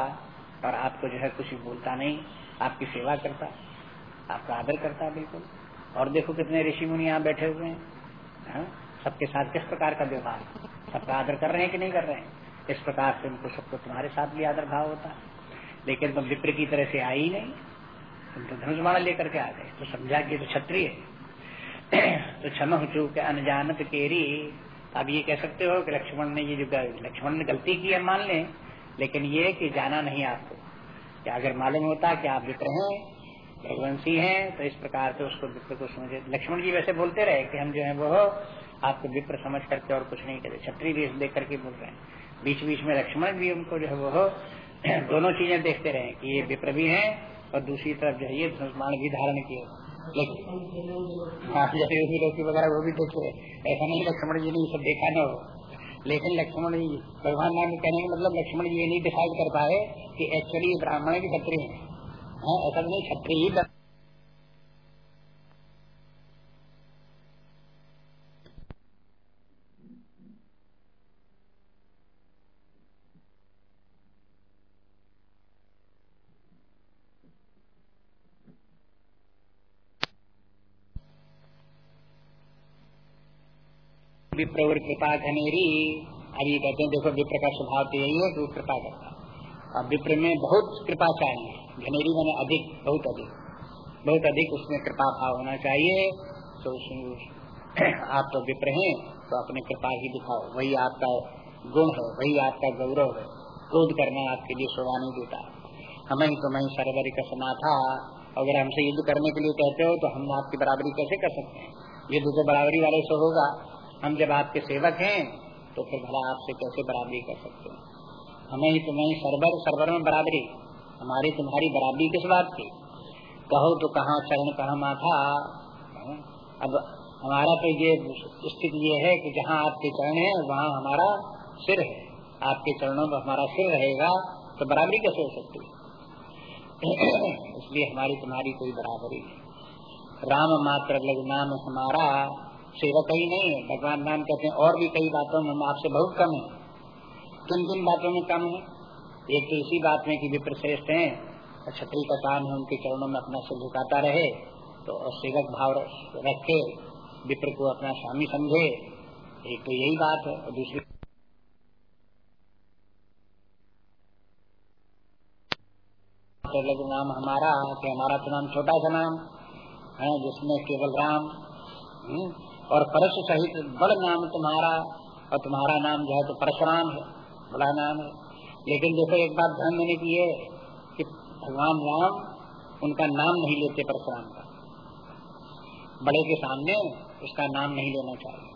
और आपको जो है कुछ बोलता नहीं, आपकी सेवा करता, आपका आदर करता, बिल्कुल। और देखो कितने ऋषि मुनि यहाँ बैठे हुए हैं हाँ? सबके साथ किस प्रकार का व्यवहार? सबका आदर कर रहे हैं कि नहीं कर रहे हैं? इस प्रकार से उनको सबको तुम्हारे साथ भी आदर भाव होता। लेकिन तुम विप्र की तरह से आई ही नहीं, तुम तो धनुष माला लेकर के आ गए तो समझा कि तो क्षत्रिय तो क्षम चूक अनजानत केरी। अब ये कह सकते हो कि लक्ष्मण ने ये जो लक्ष्मण ने गलती की है, मान लें, लेकिन ये कि जाना नहीं आपको। क्या अगर मालूम होता कि आप विप्र हैं रघुवंशी हैं तो इस प्रकार से उसको विप्र को समझे। लक्ष्मण जी वैसे बोलते रहे कि हम जो है वो आपको विप्र समझ करके और कुछ नहीं करे छत्री भी देख करके बोल रहे हैं। बीच बीच में लक्ष्मण भी उनको जो है वो दोनों चीज़ें देखते रहे कि ये विप्र भी है और दूसरी तरफ़ जो है ये धनुष्मान भी धारण किए। जैसे वगैरह वो भी देखे ऐसा नहीं लक्ष्मण जी ने सब देखा नहीं हो। लेकिन लक्ष्मण जी भगवान नाम कहने का मतलब लक्ष्मण जी ये नहीं डिसाइड कर पाए कि एक्चुअली ब्राह्मण की क्षत्रिय है। हाँ, ऐसा नहीं क्षत्रिय ही विप्रवर कृपा घनेरी अभी कहते हैं, देखो, विप्र का स्वभाव तो यही है कि वो कृपा करता और विप्र में बहुत कृपा चाहिए घनेरी मैंने अधिक, बहुत अधिक। बहुत अधिक उसमें कृपा भाव होना चाहिए। तो आप तो विप्र हैं तो अपने कृपा ही दिखाओ। वही आपका गुण है, वही आपका गौरव है। क्रोध करना आपके लिए शोभा नहीं देता। हमें तो मैं सरवरी का समा था। अगर हमसे युद्ध करने के लिए कहते हो तो हम आपकी बराबरी कैसे कर सकते हैं? युद्ध तो बराबरी वाले से होगा। हम जब आपके सेवक हैं तो फिर भला आपसे कैसे बराबरी कर सकते हैं? हमें ही तुम्हें सरबर सरबर में बराबरी। हमारी तुम्हारी बराबरी किस बात की? कहो तो कहाँ चरण कहा माथा अब हमारा तो ये स्थिति ये है कि जहाँ आपके चरण है, वहाँ हमारा सिर है। आपके चरणों में हमारा सिर रहेगा तो बराबरी कैसे हो सकती इसलिए हमारी तुम्हारी कोई बराबरी नहीं। राम मात्र लग नाम हमारा सेवक ही नहीं है। भगवान राम कहते हैं और भी कई बातों में हम आपसे बहुत कम है। किन किन बातों में कम है? एक तो इसी बात में कि विप्र श्रेष्ठ है छत्री का काम है उनके चरणों में अपना सिर झुकाता रहे तो सेवक भाव रखे विप्र को अपना स्वामी समझे। एक तो यही बात है और दूसरी नाम हमारा कि हमारा तो नाम छोटा सा नाम है जिसमें केवल राम हम्म, और परश सहित बड़ नाम तुम्हारा, और तुम्हारा नाम जो है तो परशुराम है, बड़ा नाम है। लेकिन देखो, एक बात ध्यान देने की है कि भगवान राम, उनका नाम नहीं लेते परशुराम का। बड़े के सामने उसका नाम नहीं लेना चाहिए।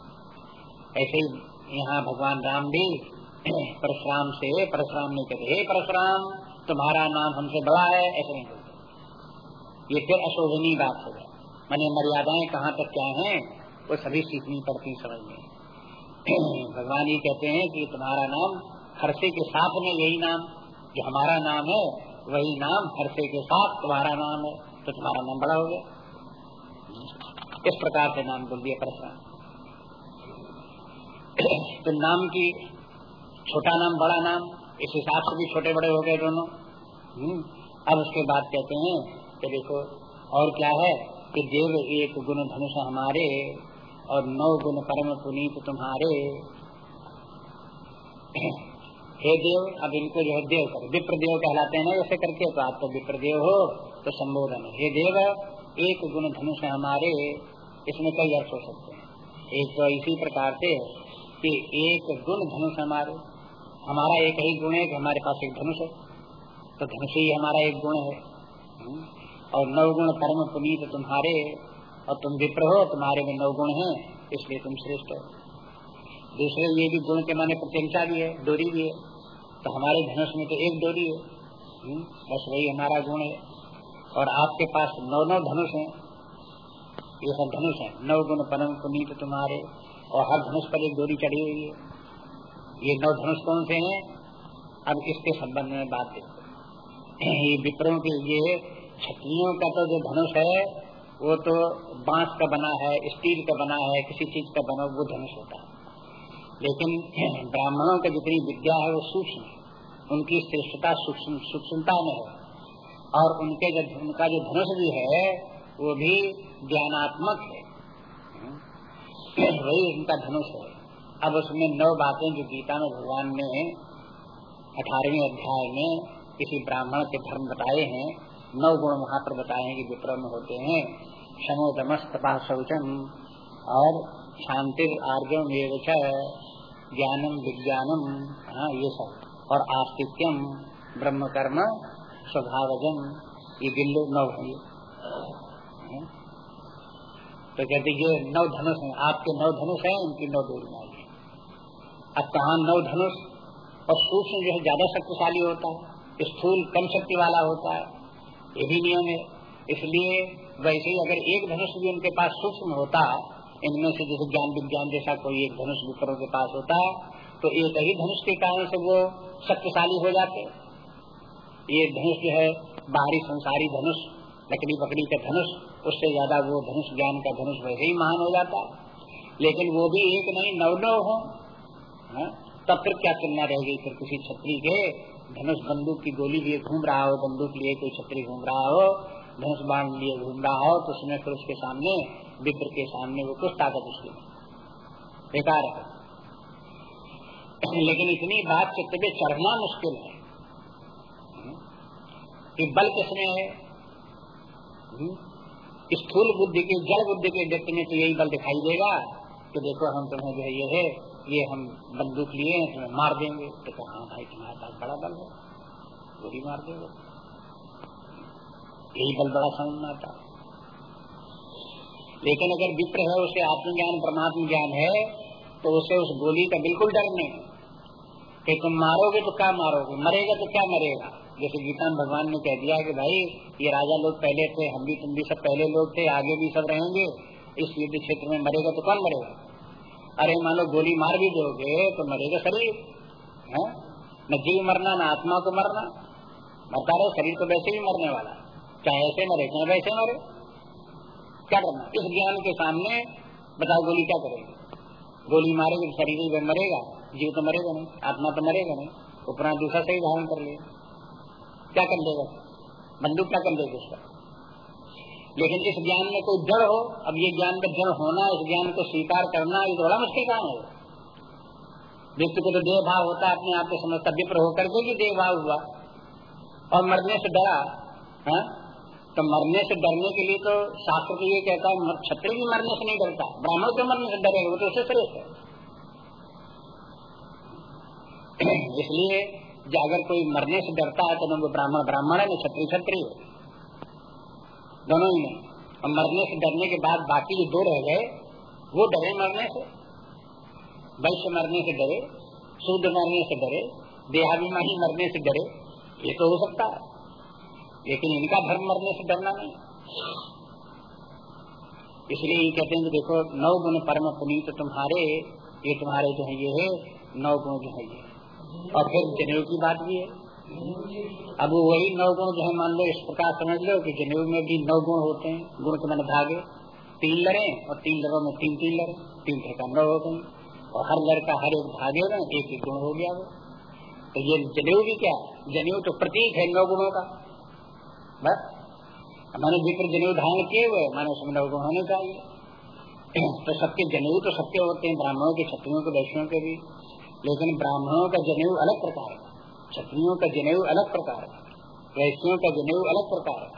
ऐसे ही यहाँ भगवान राम भी परशुराम से, परशुराम नहीं कहते हे परशुराम, तुम्हारा नाम हमसे बड़ा है, ऐसे नहीं बोलते। ये फिर अशोभनीय बात हो गया मैंने मर्यादाएँ कहाँ तक क्या हैं? वो सभी सीखनी पड़ती समझ में। भगवान ये कहते हैं कि तुम्हारा नाम हर्षे के साथ में यही नाम, जो हमारा नाम है, वही नाम हर्षे के साथ तुम्हारा नाम है तो तुम्हारा नाम बड़ा हो गया। इस प्रकार से नाम बोल दिया परेशान तो नाम की, छोटा नाम, बड़ा नाम, इस हिसाब से भी छोटे बड़े हो गए दोनों। हम्म। अब उसके बाद कहते हैं कि देखो, और क्या है कि देव एक गुण धनुष हमारे और नौ गुण परम पुनीत तुम्हारे। हे देव, अब इनको जो है देव कर। विप्र देव कहलाते हैं, ऐसे करके तो आप तो विप्र देव हो तो संबोधन हे। देव, एक गुण धनुष हमारे, इसमें कई अर्थ हो सकते हैं। एक तो इसी प्रकार से कि एक गुण धनुष हमारे, हमारा एक ही गुण है कि हमारे पास एक धनुष है। तो धनुष ही हमारा एक गुण है। हम्म। और नवगुण कर्म पुनीत तुम्हारे और तुम विप्र हो तुम्हारे में नौ गुण है इसलिए तुम श्रेष्ठ हो। दूसरे ये भी गुण के माने प्रत्यंचा भी है डोरी भी है। तो हमारे धनुष में तो एक डोरी है। हम्म, बस वही हमारा गुण है। और आपके पास नौ नौ धनुष है। ये सब धनुष है। नौ गुण परम पुनीत तुम्हारे। और हर धनुष पर एक डोरी चढ़ी हुई है। ये नौ धनुष कौन से हैं? अब इसके संबंध में बात देखो ये विप्रों के ये छत्रियों का तो जो धनुष है वो तो बाँस का बना है, स्टील का बना है, किसी चीज़ का बना, वो धनुष होता है। लेकिन ब्राह्मणों का जितनी विद्या है, वो सूक्ष्म उनकी श्रेष्ठता सूक्ष्मता में है। और उनके जो उनका जो धनुष भी है, वो भी ज्ञानात्मक है। वही उनका धनुष है। अब उसमें नौ बातें जो गीता में भगवान ने अठारहवीं अध्याय में किसी ब्राह्मण के धर्म बताए हैं नौ गुण वहाँ पर बताए हैं कि विप्र में होते हैं। शमो दमस तपा शौचम और शांति आर्जम ये ज्ञानम, विज्ञानम हाँ ये सब। और आस्तिक्यम ब्रह्म कर्म स्वभावजन ये बिल्लु नौ है। तो कहते ये नौ धनुष है। आपके नौ धनुष है उनकी नौ डोरियाँ अब कहा नौ धनुष? और सूक्ष्म जो है, ज़्यादा शक्तिशाली होता है। स्थूल कम शक्ति वाला होता है। ये भी नियम है। इसलिए वैसे ही अगर एक धनुष भी उनके पास सूक्ष्म होता, इनमें से जैसे ज्ञान विज्ञान जैसा कोई एक धनुष विप्रों के पास होता तो एक ही धनुष के कारण से वो शक्तिशाली हो जाते। ये धनुष जो है, बाहरी संसारी धनुष लकड़ी बकड़ी का धनुष, उससे ज़्यादा वो धनुष, ज्ञान का धनुष वैसे ही महान हो जाता। लेकिन वो भी एक नहीं नौ नौ हो। हाँ? तब फिर क्या तुलना रह गई? फिर किसी छत्री के धनुष बंदूक की गोली लिए घूम रहा हो, बंदूक लिए कोई छतरी घूम रहा हो, धनुष बाण लिए घूम रहा हो तो उसमें फिर उसके सामने विप्र के सामने वो कुछ ताकत उसकी बेकार है। लेकिन इतनी बात चित्त पे चढ़ना मुश्किल है। कि बल किसमें है? हम्म? स्थूल बुद्धि के, जड़ बुद्धि के व्यक्ति में तो यही बल दिखाई देगा कि देखो हम तुम्हें जो है, ये है। ये हम बंदूक लिए हैं तुम्हें मार देंगे। तो कहा हाँ भाई, तुम्हारे पास बड़ा बल है, वही मार देगा। यही बल बड़ा समझ में आता लेकिन अगर विप्र है, उसे आत्मज्ञान, परमात्म ज्ञान है तो उसे उस गोली का बिल्कुल डर नहीं कि तुम मारोगे तो क्या मारोगे? मरेगा तो क्या मरेगा? जैसे गीता भगवान ने कह दिया कि भाई, ये राजा लोग पहले थे, हम भी, तुम भी सब पहले लोग थे, आगे भी सब रहेंगे। इस युद्ध क्षेत्र में मरेगा तो कौन मरेगा? अरे मान लो गोली मार भी दोगे तो मरेगा शरीर, है? न जीव मरना, न आत्मा को मरना। मरता रहे, शरीर तो वैसे भी मरने वाला चाहे ऐसे मरे, चाहे वैसे मरे। क्या करना इस ज्ञान के सामने बताओ गोली क्या करेगी? गोली मारेगी तो शरीर मरेगा। जीव तो मरेगा नहीं, आत्मा तो मरेगा नहीं। उपरा दूसरा सही धारण कर लेगा क्या कर लेगा बंदूक क्या कर लेगा उसका? लेकिन इस ज्ञान में कोई जड़ हो, अब ये ज्ञान का जड़ होना, इस ज्ञान को स्वीकार करना, ये बड़ा मुश्किल काम है। व्यक्ति को तो देह भाव होता है, अपने आप को समझता विप्र होकर के भी देह भाव हुआ। और मरने से डरा, है? हाँ? तो मरने से डरने के लिए तो शास्त्र तो ये कहता है छत्री भी मरने से नहीं डरता, ब्राह्मण तो मरने से डरेगा, वो तो उससे श्रेष्ठ है। इसलिए अगर कोई मरने से डरता है तो वो ब्राह्मण ब्राह्मण है न छत्री छत्री है। दोनों ही में और मरने से डरने के बाद बाकी जो दो रह गए, वो डरे मरने से। वैश्य मरने से डरे, शुद्ध मरने से डरे, देहाभिमानी मरने से डरे, ये तो हो सकता है। लेकिन इनका धर्म मरने से डरना नहीं। इसलिए ये कहते हैं कि देखो, नौ गुण परम पुनीत तुम्हारे, ये तुम्हारे जो है, ये है, नौ गुण जो है, ये और फिर जनेऊ की बात भी है। अब वही नौ गुण जो है, मान लो, इस प्रकार समझ लो कि जनेऊ में भी नौ गुण होते हैं। गुण के मन भागे। तीन लड़े और तीन लड़ों में तीन तीन लड़े। तीन का नौ हो गई और हर लड़का, हर एक भागे में एक एक गुण हो गया वो। तो ये जनेऊ भी क्या? जनेऊ तो प्रतीक है नौ गुणों का। बस। मैंने ज़िक्र जनेऊ धारण किए हुए मैंने उसमें नौ गुण होने चाहिए। तो सबके जनेऊ तो सबके होते हैं, ब्राह्मणों के क्षत्रियों के, वैष्णों के भी। लेकिन ब्राह्मणों का जनेऊ अलग प्रकार है। क्षत्रियों का जनेऊ अलग प्रकार है। वैश्यों का जनेऊ अलग प्रकार है।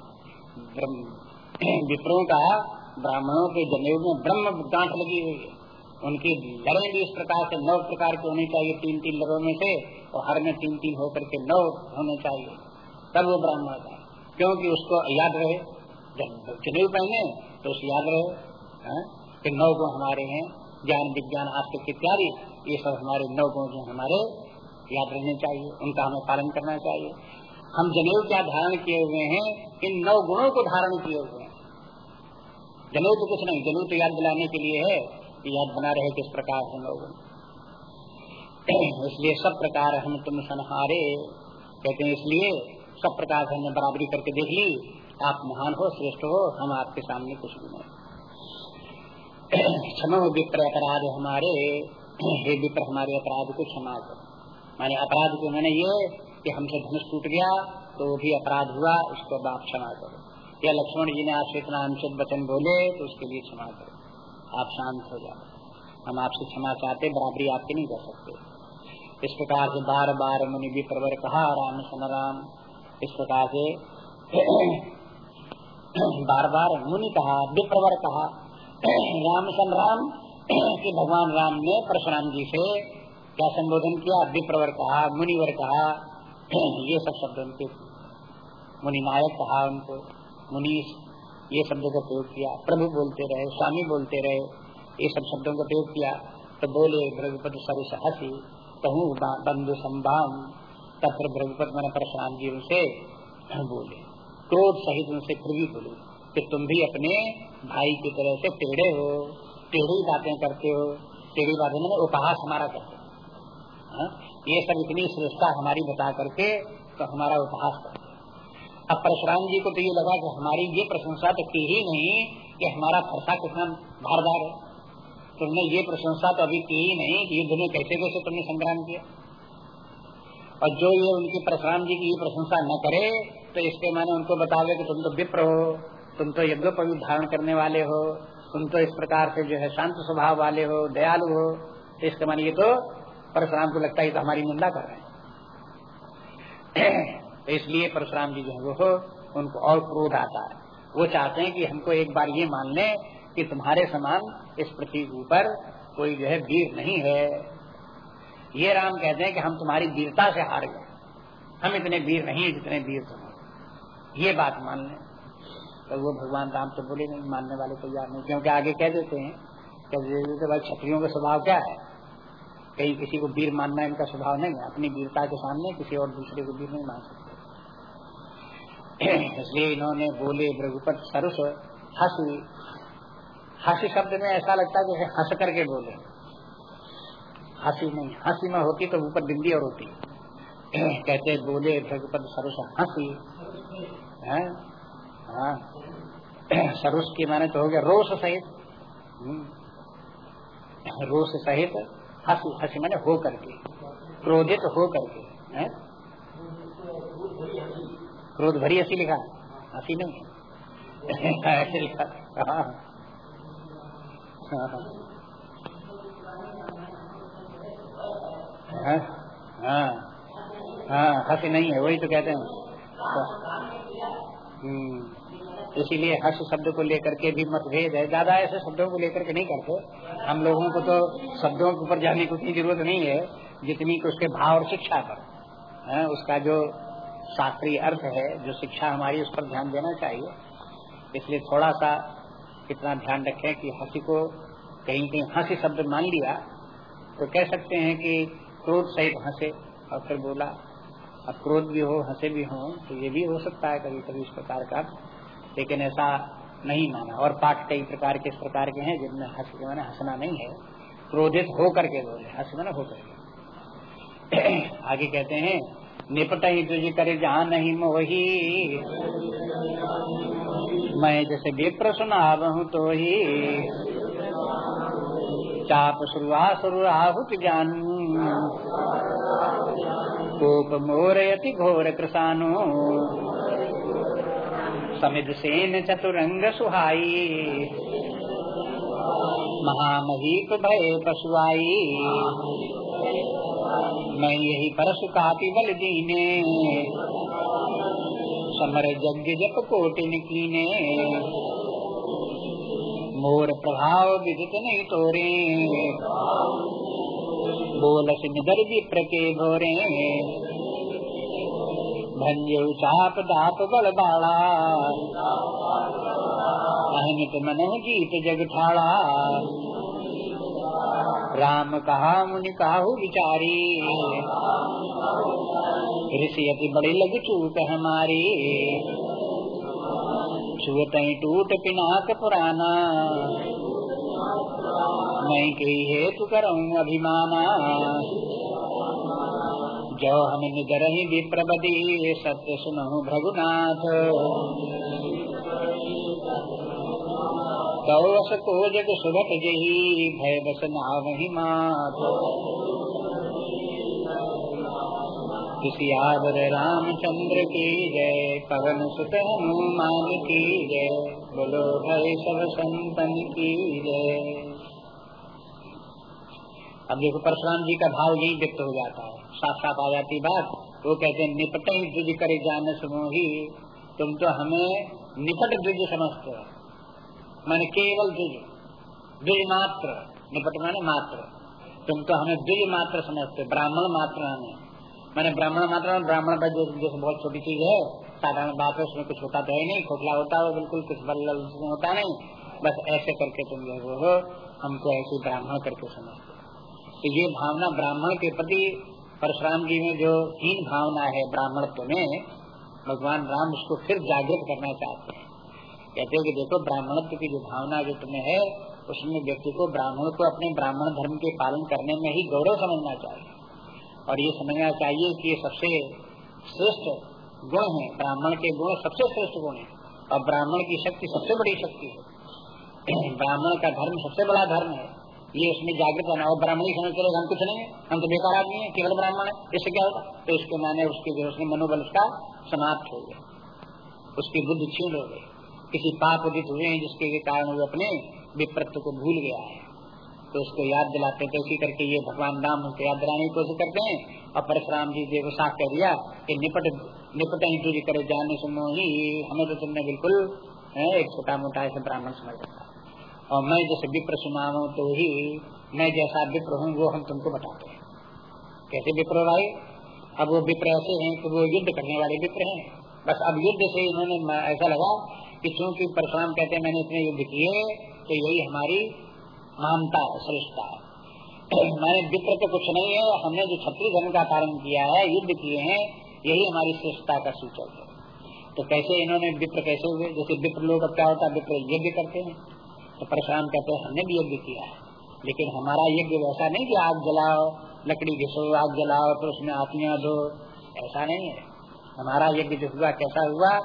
विप्रों का ब्राह्मणों के जनेऊ में ब्रह्म गांठ लगी हुई है। उनकी लड़े भी इस प्रकार से नौ प्रकार के होने चाहिए तीन तीन लड़ों में से, और हर में तीन तीन होकर के नौ होने चाहिए। तब वो ब्राह्मण का क्योंकि उसको याद रहे। जब जनेऊ पहने तो उसे याद रहे कि नौ गुण हमारे हैं। ज्ञान, विज्ञान, आस्तिक इत्यादि, ये सब हमारे नौ गुण जो हमारे याद रहने चाहिए, उनका हमें पालन करना चाहिए। हम जनेऊ क्या धारण किए हुए हैं, इन नौ गुणों को धारण किए हुए हैं। जनेऊ तो कुछ नहीं, जनेऊ तो याद दिलाने के लिए है कि याद बना रहे किस प्रकार से नौ गुण इसलिए सब प्रकार हम तुम सनहारे कहते हैं, इसलिए सब प्रकार से हमने बराबरी करके देख ली, आप महान हो, श्रेष्ठ हो, हम आपके सामने कुछ भी नहीं। क्षमा विप्र अपराध हमारे, हे विप्र हमारे अपराध को क्षमा करो। माने अपराध को मैंने ये कि हमसे धनुष टूट गया तो वो भी अपराध हुआ, उसको आप क्षमा करो। या लक्ष्मण जी ने आपसे इतना अनुचित वचन बोले तो उसके लिए क्षमा करो। आप शांत हो जाओ। हम आपसे क्षमा चाहते, बराबरी आपके नहीं कर सकते। इस प्रकार से बार बार मुनि भी प्रवर कहा, राम सन राम। इस प्रकार से बार बार मुनि कहा, विप्रवर कहा, राम सन राम, कि भगवान राम ने परशुराम जी से क्या संबोधन किया? विप्रवर कहा, मुनिवर कहा, ये सब शब्द उनके मुनि नायक कहा उनको। मुनीष ये शब्दों का प्रयोग किया, प्रभु बोलते रहे, स्वामी बोलते रहे, ये सब शब्दों का प्रयोग किया। तो बोले भ्रगुपत सरिस हसी कहूँ बंधु संभाम तब फिर भ्रगुपत मैंने परशुराम जी उनसे बोले। क्रोध सहित उनसे फिर भी बोले, कि तुम भी अपने भाई की तरह से टेढ़े हो, टेढ़ी बातें करते हो, टेढ़ी बातें मैंने उपहास हमारा करते ये सब इतनी श्रेष्ठता हमारी बता करके तो हमारा उपहास करते अब परशुराम जी को तो ये लगा कि हमारी ये प्रशंसा तो की ही नहीं कि हमारा फरसा कितना भारदार है। तुमने ये प्रशंसा तो अभी की ही नहीं कि युद्ध में कैसे कैसे तुमने संग्राम किया। और जो ये उनकी परशुराम जी की ये प्रशंसा न करे तो इसके माने उनको बतावे कि तुम तो विप्र हो, तुम तो यज्ञ पवित्र धारण करने वाले हो, तुम तो इस प्रकार से जो है शांत स्वभाव वाले हो, दयालु हो तो इसके माने ये तो परशुराम को लगता है तो हमारी निंदा कर रहे हैं। तो इसलिए परशुराम जी जो है, वो उनको और क्रोध आता है। वो चाहते हैं कि हमको एक बार ये मान लें कि तुम्हारे समान इस पृथ्वी ऊपर कोई जो है वीर नहीं है। ये राम कहते हैं कि हम तुम्हारी वीरता से हार गए। हम इतने वीर नहीं है जितने वीर तुम ये बात मान लें। तो वो भगवान राम तो बोले, नहीं, मानने वाले तैयार नहीं, क्योंकि आगे कह देते हैं कि भाई क्षत्रियों का स्वभाव क्या है? कहीं किसी को वीर मानना इनका स्वभाव नहीं है। अपनी वीरता के सामने किसी और दूसरे को वीर नहीं मान सकते। इसलिए इन्होंने बोले रघुपत सरुष हसी हसी शब्द में ऐसा लगता है जैसे हंस करके बोले। हँसी नहीं, हँसी में होती तो ऊपर बिंदी और होती। कहते बोले रघुपत सरुष हँसी। है? सरुष की माने तो हो गया रोष सहित। हम्म। रोष सहित हँसी हँसी मैंने हो करके क्रोधित हो करके है? क्रोध भरी हसी लिखा हसी नहीं ऐसे लिखा हाँ। हाँ। हाँ हाँ हँसी नहीं है वही तो कहते हैं। हम्म। इसीलिए हर्ष शब्द को लेकर के भी मतभेद है। ज़्यादा ऐसे शब्दों को लेकर के नहीं करते। हम लोगों को तो शब्दों के ऊपर जाने की उतनी ज़रूरत नहीं है, जितनी कि उसके भाव और शिक्षा पर। है, उसका जो शास्त्रीय अर्थ है, जो शिक्षा हमारी, उस पर ध्यान देना चाहिए। इसलिए थोड़ा सा इतना ध्यान रखें कि हँसी को कहीं कहीं हँसी शब्द मान लिया तो कह सकते हैं कि क्रोध सहित हंसे और फिर बोला, अब क्रोध भी हो, हंसे भी हो तो ये भी हो सकता है कभी कभी इस प्रकार का लेकिन ऐसा नहीं माना। और पाठ कई प्रकार के इस प्रकार के हैं जिनमें हंस मैंने हंसना नहीं है। क्रोधित होकर के बोले हंस मैंने हो करके आगे कहते हैं निपट ही तुझ कर जहाँ नहीं मोही। मैं जैसे विप्र सुनाव हूँ तो ही। चाप सुरुआ सुरुआहुत जान। कोप मोर अति घोर कृसानो समिध सेन चतुरंग सुहाई। महामहीप भय पशुआई। मैं यही परस कापी बल दीने। समर जग जप कोटिन कीने मोर प्रभाव विदित नहीं तोरे। बोलस निदर विप्र के भोरे। भंजो चाप दाप बल बाड़ा। अहमित मन जीत जग ठाड़ा। राम कहा, मुनि काहू विचारी। ऋषि अति बड़ी लग चूक हमारी। छुअत टूट पिनाक पुराना। मैं के हेतु करूँ अभिमाना? जो हम निजर ही विप्रबदी सत्य सुनो भगुनाथ। कौस को जग सुभट जही, भय बस नावही मात किसी आवर रामचंद्र की जय, पवन सुत हनुमान की जय। बोलो भाई सब संतन की जय। अब देखो परशुराम जी का भाव यही व्यक्त हो जाता है। साफ़ साफ़ आ जाती बात। वो कहते हैं निपट ही द्विज करे जाने समोही तुम तो हमें निपट द्विज समझते हो। मैंने केवल द्विज। द्विज मात्र। निपट माने मात्र। तुम तो हमें द्विज मात्र समझते ब्राह्मण मात्र हमें। मैंने ब्राह्मण मात्र ब्राह्मण का जो जैसे बहुत छोटी चीज़ है, साधारण बात है, उसमें कुछ होता तो है नहीं, खोखला होता हो बिल्कुल, कुछ बल होता नहीं। बस ऐसे करके तुम जो हो, हमको ऐसे ब्राह्मण करके समझते तो ये भावना ब्राह्मण के प्रति परशुराम जी में जो हीन भावना है ब्राह्मणत्व में, भगवान राम उसको फिर जागृत करना चाहते हैं। कहते हैं कि देखो, ब्राह्मणत्व की जो भावना जो तुम्हें है, उसमें व्यक्ति को ब्राह्मण को अपने ब्राह्मण धर्म के पालन करने में ही गौरव समझना चाहिए। और ये समझना चाहिए कि ये सबसे श्रेष्ठ गुण है, ब्राह्मण के गुण सबसे श्रेष्ठ गुण है। और ब्राह्मण की शक्ति सबसे बड़ी शक्ति है। ब्राह्मण का धर्म सबसे बड़ा धर्म है। ये उसमें जागृत होना और ब्राह्मण ही समझ चले हम कुछ नहीं है हम तो बेकार आदमी है, केवल ब्राह्मण है। इससे क्या होगा? तो इसके माने उसके जो उसने मनोबल उसका समाप्त हो गया। उसकी बुद्धि छीन हो गई। किसी पाप उदित हुए हैं जिसके कारण वो अपने विप्रत्व को भूल गया है। तो उसको याद दिलाते तो इसी करके ये भगवान राम उसको याद दिलाने की कोशिश करते हैं। और परशुराम जी देखो साफ़ कह दिया कि निपट निपट ही करे जाने सुनो ही हमें तो तुमने बिल्कुल एक छोटा मोटा ऐसे ब्राह्मण समझ रखा। और मैं जैसे विप्र सुनाऊ तो ही मैं जैसा विप्र हूँ, वो हम तुमको बताते हैं। कैसे विप्र भाई? अब वो विप्र ऐसे हैं कि वो युद्ध करने वाले विप्र हैं। बस अब युद्ध से इन्होंने ऐसा लगा कि चूँकि परशुराम कहते हैं, मैंने इतने युद्ध किए तो यही हमारी महानता है श्रेष्ठता है। मैंने विप्र तो कुछ नहीं है, हमने जो छत्री धर्म का कारण किया है, युद्ध किए हैं, यही हमारी श्रेष्ठता का सूचक है। तो कैसे इन्होंने विप्र कैसे हुए? जैसे विप्र लोग अब क्या होता है? विप्र यज्ञ करते हैं। तो परशुराम कहते हैं, हमने भी यज्ञ किया है। लेकिन हमारा यज्ञ वैसा नहीं कि आग जलाओ, लकड़ी घिसो आग जलाओ, फिर उसमें आतियाँ दो। ऐसा नहीं है। हमारा यज्ञ जो हुआ, कैसा हुआ?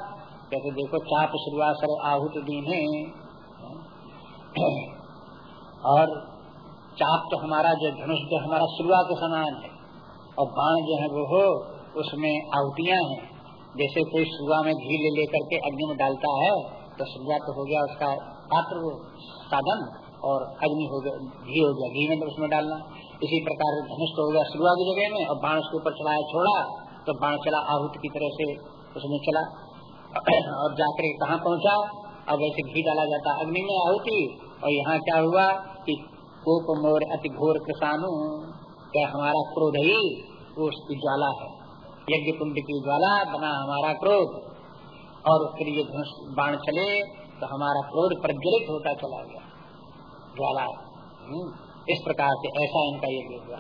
कैसे देखो, चाप शुरुआत सर आहुत दीन है। और चाप तो हमारा जो धनुष जो हमारा शुरुआत के समान है, और बाण जो है वो हो, उसमें आहुतियाँ हैं। जैसे कोई सुबह में घी ले लेकर के अग्नि में डालता है तो शुरुआत तो हो गया उसका पात्र साधन और अग्नि हो गया, घी हो गया, घी में तो उसमें डालना। इसी प्रकार धनुष तो हो गया शुरुआत की जगह में, और बाण उसके ऊपर चलाया, छोड़ा तो बाण चला, आहूत की तरह से उसमें चला। और जाकर कहा पहुँचा? अब ऐसे घी डाला जाता, अग्नि में आहुति, और यहाँ क्या हुआ कि कोप मोर अति घोर किसानु क्या हमारा क्रोध ही वो उसकी ज्वाला है। यज्ञ कुंड की ज्वाला बना हमारा क्रोध। और फिर ये धनुष बाण चले तो हमारा क्रोध प्रज्वलित होता चला गया। ज्वाला। हम्म, इस प्रकार से ऐसा इनका यज्ञ हुआ।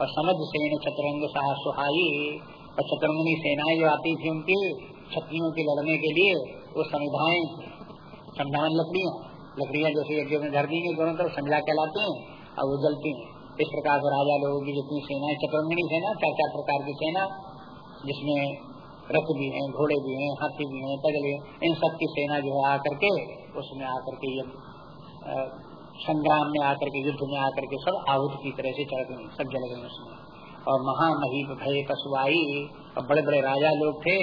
और समझ सेन चतुरंग शाह सुहाई और चतुरंगनी सेनाएँ जो आती थी उनकी छत्रियों के लड़ने के लिए वो समिधाएँ संधान लकड़ियाँ लकड़ियाँ जैसे यज्ञ में धर दी गई दोनों तरफ़ संज्ञा कहलाती हैं और वो जलती हैं। इस प्रकार से राजा लोगों की जितनी सेना है चतुरंगनी सेना चार चार प्रकार की सेना जिसमें रथ भी हैं, घोड़े भी हैं, हाथी भी हैं पैदल इन सब की सेना जो है आकर के उसमें आकर के ये संग्राम में आकर के, युद्ध में आकर के सब आहुत की तरह से चढ़ गए, सब जल गए उसमें। और महामहीप भय पशुआई, और बड़े बड़े राजा लोग थे,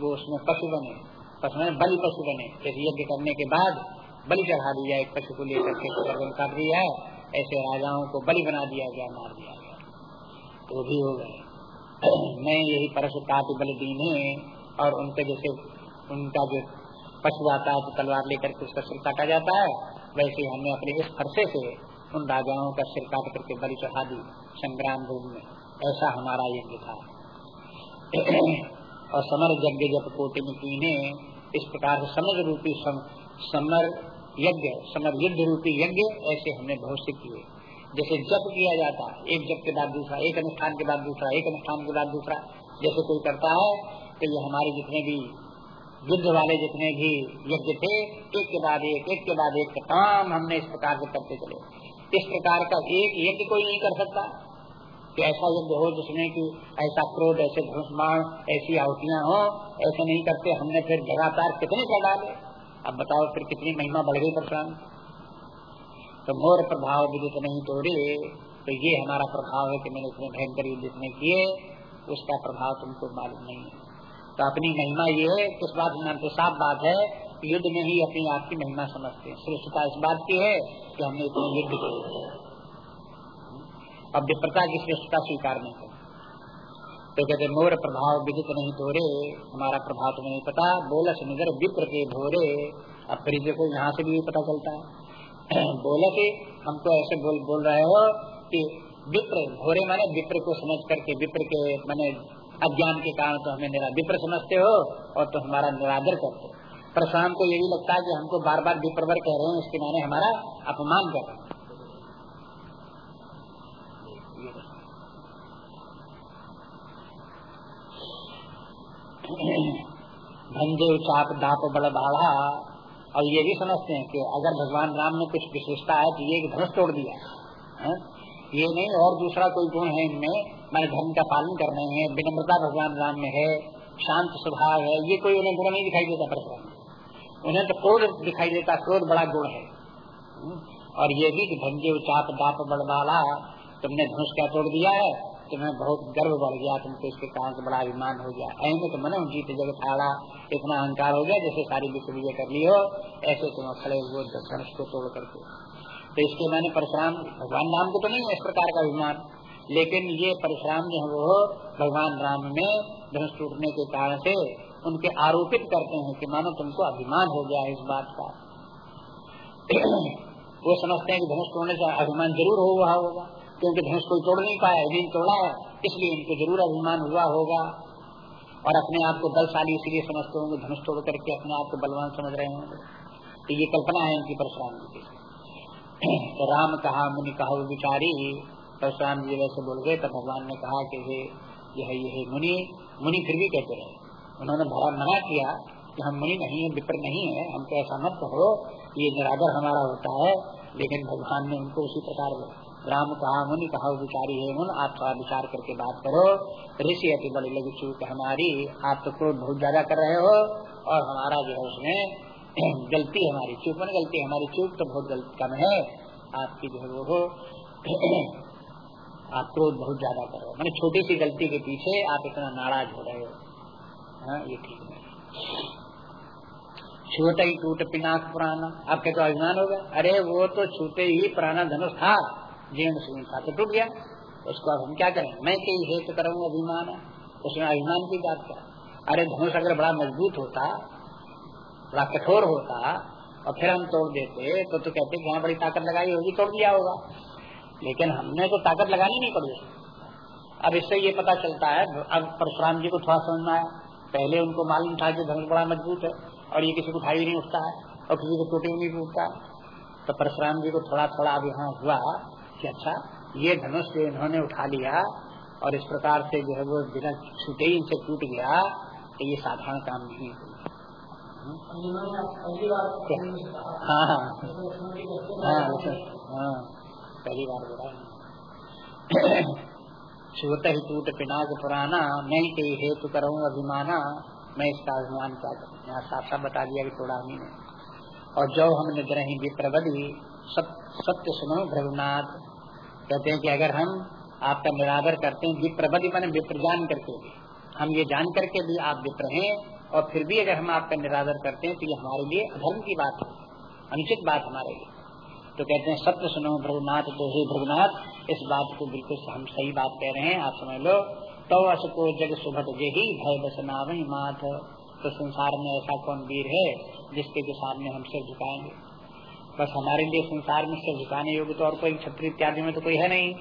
वो उसमें पशु बने पशु बने, बलि पशु बने। जैसे यज्ञ करने के बाद बलि चढ़ा दिया एक पशु को लेकर के गर्दन काट दिया ऐसे राजाओं को बलि बना दिया गया, मार दिया गया। तो भी हो गए। मैं यही काट बल दीने और उनके जैसे उनका जो पशु आता है तो तलवार लेकर के उसका सिर काटा जाता है वैसे हमने अपने इस फरसे से उन राजाओं का सिर काट करके बलि चढ़ा दी संग्राम रूप में। ऐसा हमारा यज्ञ था। और समर यज्ञ जब कोटि में कीने इस प्रकार से समर रूपी सम, समर यज्ञ समर युद्ध रूपी यज्ञ ऐसे हमने बहुत से किए। जैसे जप किया जाता है एक जप के बाद दूसरा, एक अनुष्ठान के बाद दूसरा, एक अनुष्ठान के बाद दूसरा। जैसे कोई करता है तो ये हमारे जितने भी युद्ध वाले, जितने भी यज्ञ थे, एक के बाद एक एक के बाद एक तमाम हमने इस प्रकार से करते चले। इस प्रकार का एक यज्ञ कोई नहीं कर सकता। कि ऐसा यज्ञ हो जिसमें कि ऐसा क्रोध, ऐसे घुसमाण ऐसी आहुतियाँ हो, ऐसे नहीं करते। हमने फिर लगातार कितने कर डाले अब बताओ फिर कितनी महिमा बढ़ गई परेशान तो मोर प्रभाव विदित नहीं तोड़े तो ये हमारा प्रभाव है कि मैंने इतने भयंकर युद्ध इतने किए, उसका प्रभाव तुमको मालूम नहीं है। तो अपनी महिमा ये है किस बात में तो साफ़ बात है युद्ध में ही अपनी आप की महिमा समझते हैं। श्रेष्ठता इस बात की है कि हमने इतने युद्ध किए अब विप्रता की श्रेष्ठता स्वीकार नहीं कर। तो कहते मोर प्रभाव विदित नहीं तोरे हमारा प्रभाव तुम्हें नहीं पता। बोलस निगर विप्र के भोरे, अब फिर देखो यहाँ से भी पता चलता है। बोलस हमको ऐसे बोल बोल रहे हो कि विप्र, भोरे माने विप्र को समझ करके, विप्र के माने अज्ञान के कारण तो हमें निरा, विप्र समझते हो और तो हमारा निरादर करते हो। पर शाम को यही लगता है कि हमको बार बार विप्रवर कह रहे हैं, इसके माने हमारा अपमान कर रहे भंजे चाप दाप बड़ और ये भी समझते हैं कि अगर भगवान राम ने कुछ विशेषता है तो ये धनुष तोड़ दिया है ये नहीं, और दूसरा कोई गुण है इनमें, मैंने धर्म का पालन कर रहे हैं, विनम्रता भगवान राम में है, शांत स्वभाव है, ये कोई उन्हें गुण नहीं दिखाई देता परशुराम उन्हें तो क्रोध दिखाई देता, क्रोध बड़ा गुण है। और ये भी कि भंगे चाप दाप बड़बाला, तुमने धनुष क्या तोड़ दिया है? तुम्हें बहुत गर्व बढ़ गया, तुमको इसके कारण बड़ा अभिमान हो गया। तो मनो जीत जगत हाड़ा इतना अहंकार हो गया जैसे सारी विश्व विजय कर ली हो, ऐसे तुम खड़े हुए धनुष को तोड़ करके। तो इसके मैंने परशुराम, भगवान राम को तो नहीं है इस प्रकार का अभिमान, लेकिन ये परशुराम जो है वो भगवान राम में धनुष टूटने के कारण से उनके आरोपित करते हैं कि मानो तुमको अभिमान हो गया इस बात का। वो समझते हैं कि धनुष तोड़ने से अभिमान ज़रूर हो हुआ होगा। क्योंकि धनुष कोई तोड़ नहीं पाया नहीं तोड़ा है, इसलिए इनको ज़रूर अभिमान हुआ होगा। और अपने आप को बलशाली इसलिए समझते होंगे धनुष तोड़ करके अपने आप को बलवान समझ रहे होंगे। तो ये कल्पना है इनकी परशुराम की। तो राम कहा, मुनि कहा, विचारी। परशुराम जी वैसे बोल गए तब भगवान ने कहा कि ये यह ये मुनि। मुनि फिर भी कहते रहे। उन्होंने भरा मना किया कि हम मुनि नहीं है, विप्र नहीं है, हमको ऐसा मत कहो, ये निरादर हमारा होता है। लेकिन भगवान ने उनको उसी प्रकार राम कहा मुनि कहा विचारी है मुन आप थोड़ा विचार करके बात करो। ऋषि अति बड़ी लगी, चूक हमारी, आप तो क्रोध बहुत ज़्यादा कर रहे हो। और हमारा जो है उसमें गलती हमारी, चूक में गलती हमारी चूक तो बहुत गलती कम है। आपकी जो है वो हो, आप क्रोध बहुत ज़्यादा कर रहे हो। मैंने छोटी सी गलती के पीछे आप इतना नाराज़ हो रहे हो। हाँ ये ठीक नहीं छूटे ही टूट पिनाक पुराना। आपके तो अभिमान होगा अरे, वो तो छूटे ही पुराना धनुष था। जीवन सुन था तो टूट गया। उसको अब हम क्या करें? मैं कई हेतु करूँगा अभिमान? उसमें अभिमान की बात क्या अरे धनुष अगर बड़ा मज़बूत होता थोड़ा कठोर होता, और फिर हम तोड़ देते तो तो कहते यहाँ बड़ी ताकत लगाई होगी, तोड़ दिया होगा। लेकिन हमने तो ताकत लगानी नहीं पड़ी अब इससे ये पता चलता है, अब परशुराम जी को थोड़ा समझ आया। पहले उनको मालूम था कि धनुष बड़ा मज़बूत है, और ये किसी को उठाई नहीं उठता है, और किसी को टूटे नहीं टूटता तो परशुराम जी को थोड़ा थोड़ा अब यहाँ हुआ कि अच्छा ये धनुष जो इन्होंने उठा लिया और इस प्रकार से जो है वो बिना छूटे ही इनसे टूट गया तो ये साधारण काम नहीं है। हाँ हाँ। हाँ हाँ पहली बार बोला छूत ही टूट पिनाक पुराना मैं कई हेतु करूँ अभिमाना, मैं इसका अभिमान क्या करूँ? यहाँ साफ़ साफ़ बता दिया कि थोड़ा नहीं और जो हम निद्रही विप्रबली सत्य सुनो भ्रभुनाथ कहते हैं कि अगर हम आपका निरादर करते हैं विप्रबली मैंने विप्र जान करके भी, हम ये जान करके भी आप विप्र हैं, और फिर भी अगर हम आपका निरादर करते हैं तो ये हमारे लिए अधर्म की बात है, अनुचित बात हमारे लिए। तो कहते हैं, सत्य सुनो भ्रभुनाथ तो हे भ्रभुनाथ इस बात को बिल्कुल हम सही बात कह रहे हैं, आप समझ लो। तो अस को जग सुभट जे ही भय बसना वही मात तो संसार में ऐसा कौन वीर है, जिसके के सामने हम सिर झुकाएँगे? बस हमारे लिए संसार में सिर झुकाने योग्य तो और कोई छत्री इत्यादि में तो कोई है नहीं।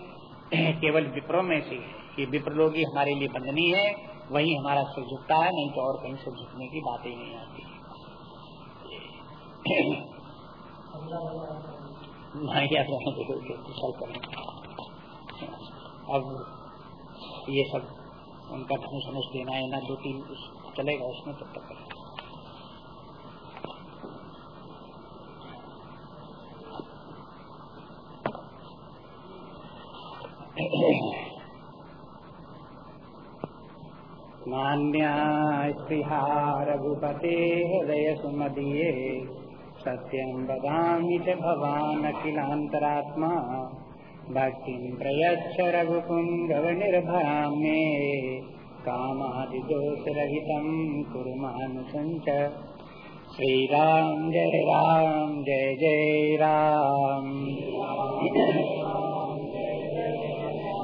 केवल विप्रो में से ये विप्र लोग ही हमारे लिए बंधनी है। वही हमारा सिर झुकता है, नहीं तो और कहीं से झुकने की बात ही नहीं आती। अब ये सब उनका धनुष धनुष देना है ना दो तीन चलेगा उसमें तब तक। मान्या रघुपते हृदय सुमदीये सत्यं वदामि च भवान् अखिलान्तरात्मा भक्तिं प्रयच्छ रघुपुङ्गव निर्भरां मे कामादिदोषरहितं कुरु मानुसञ्च श्रीराम जय राम, जय जय राम।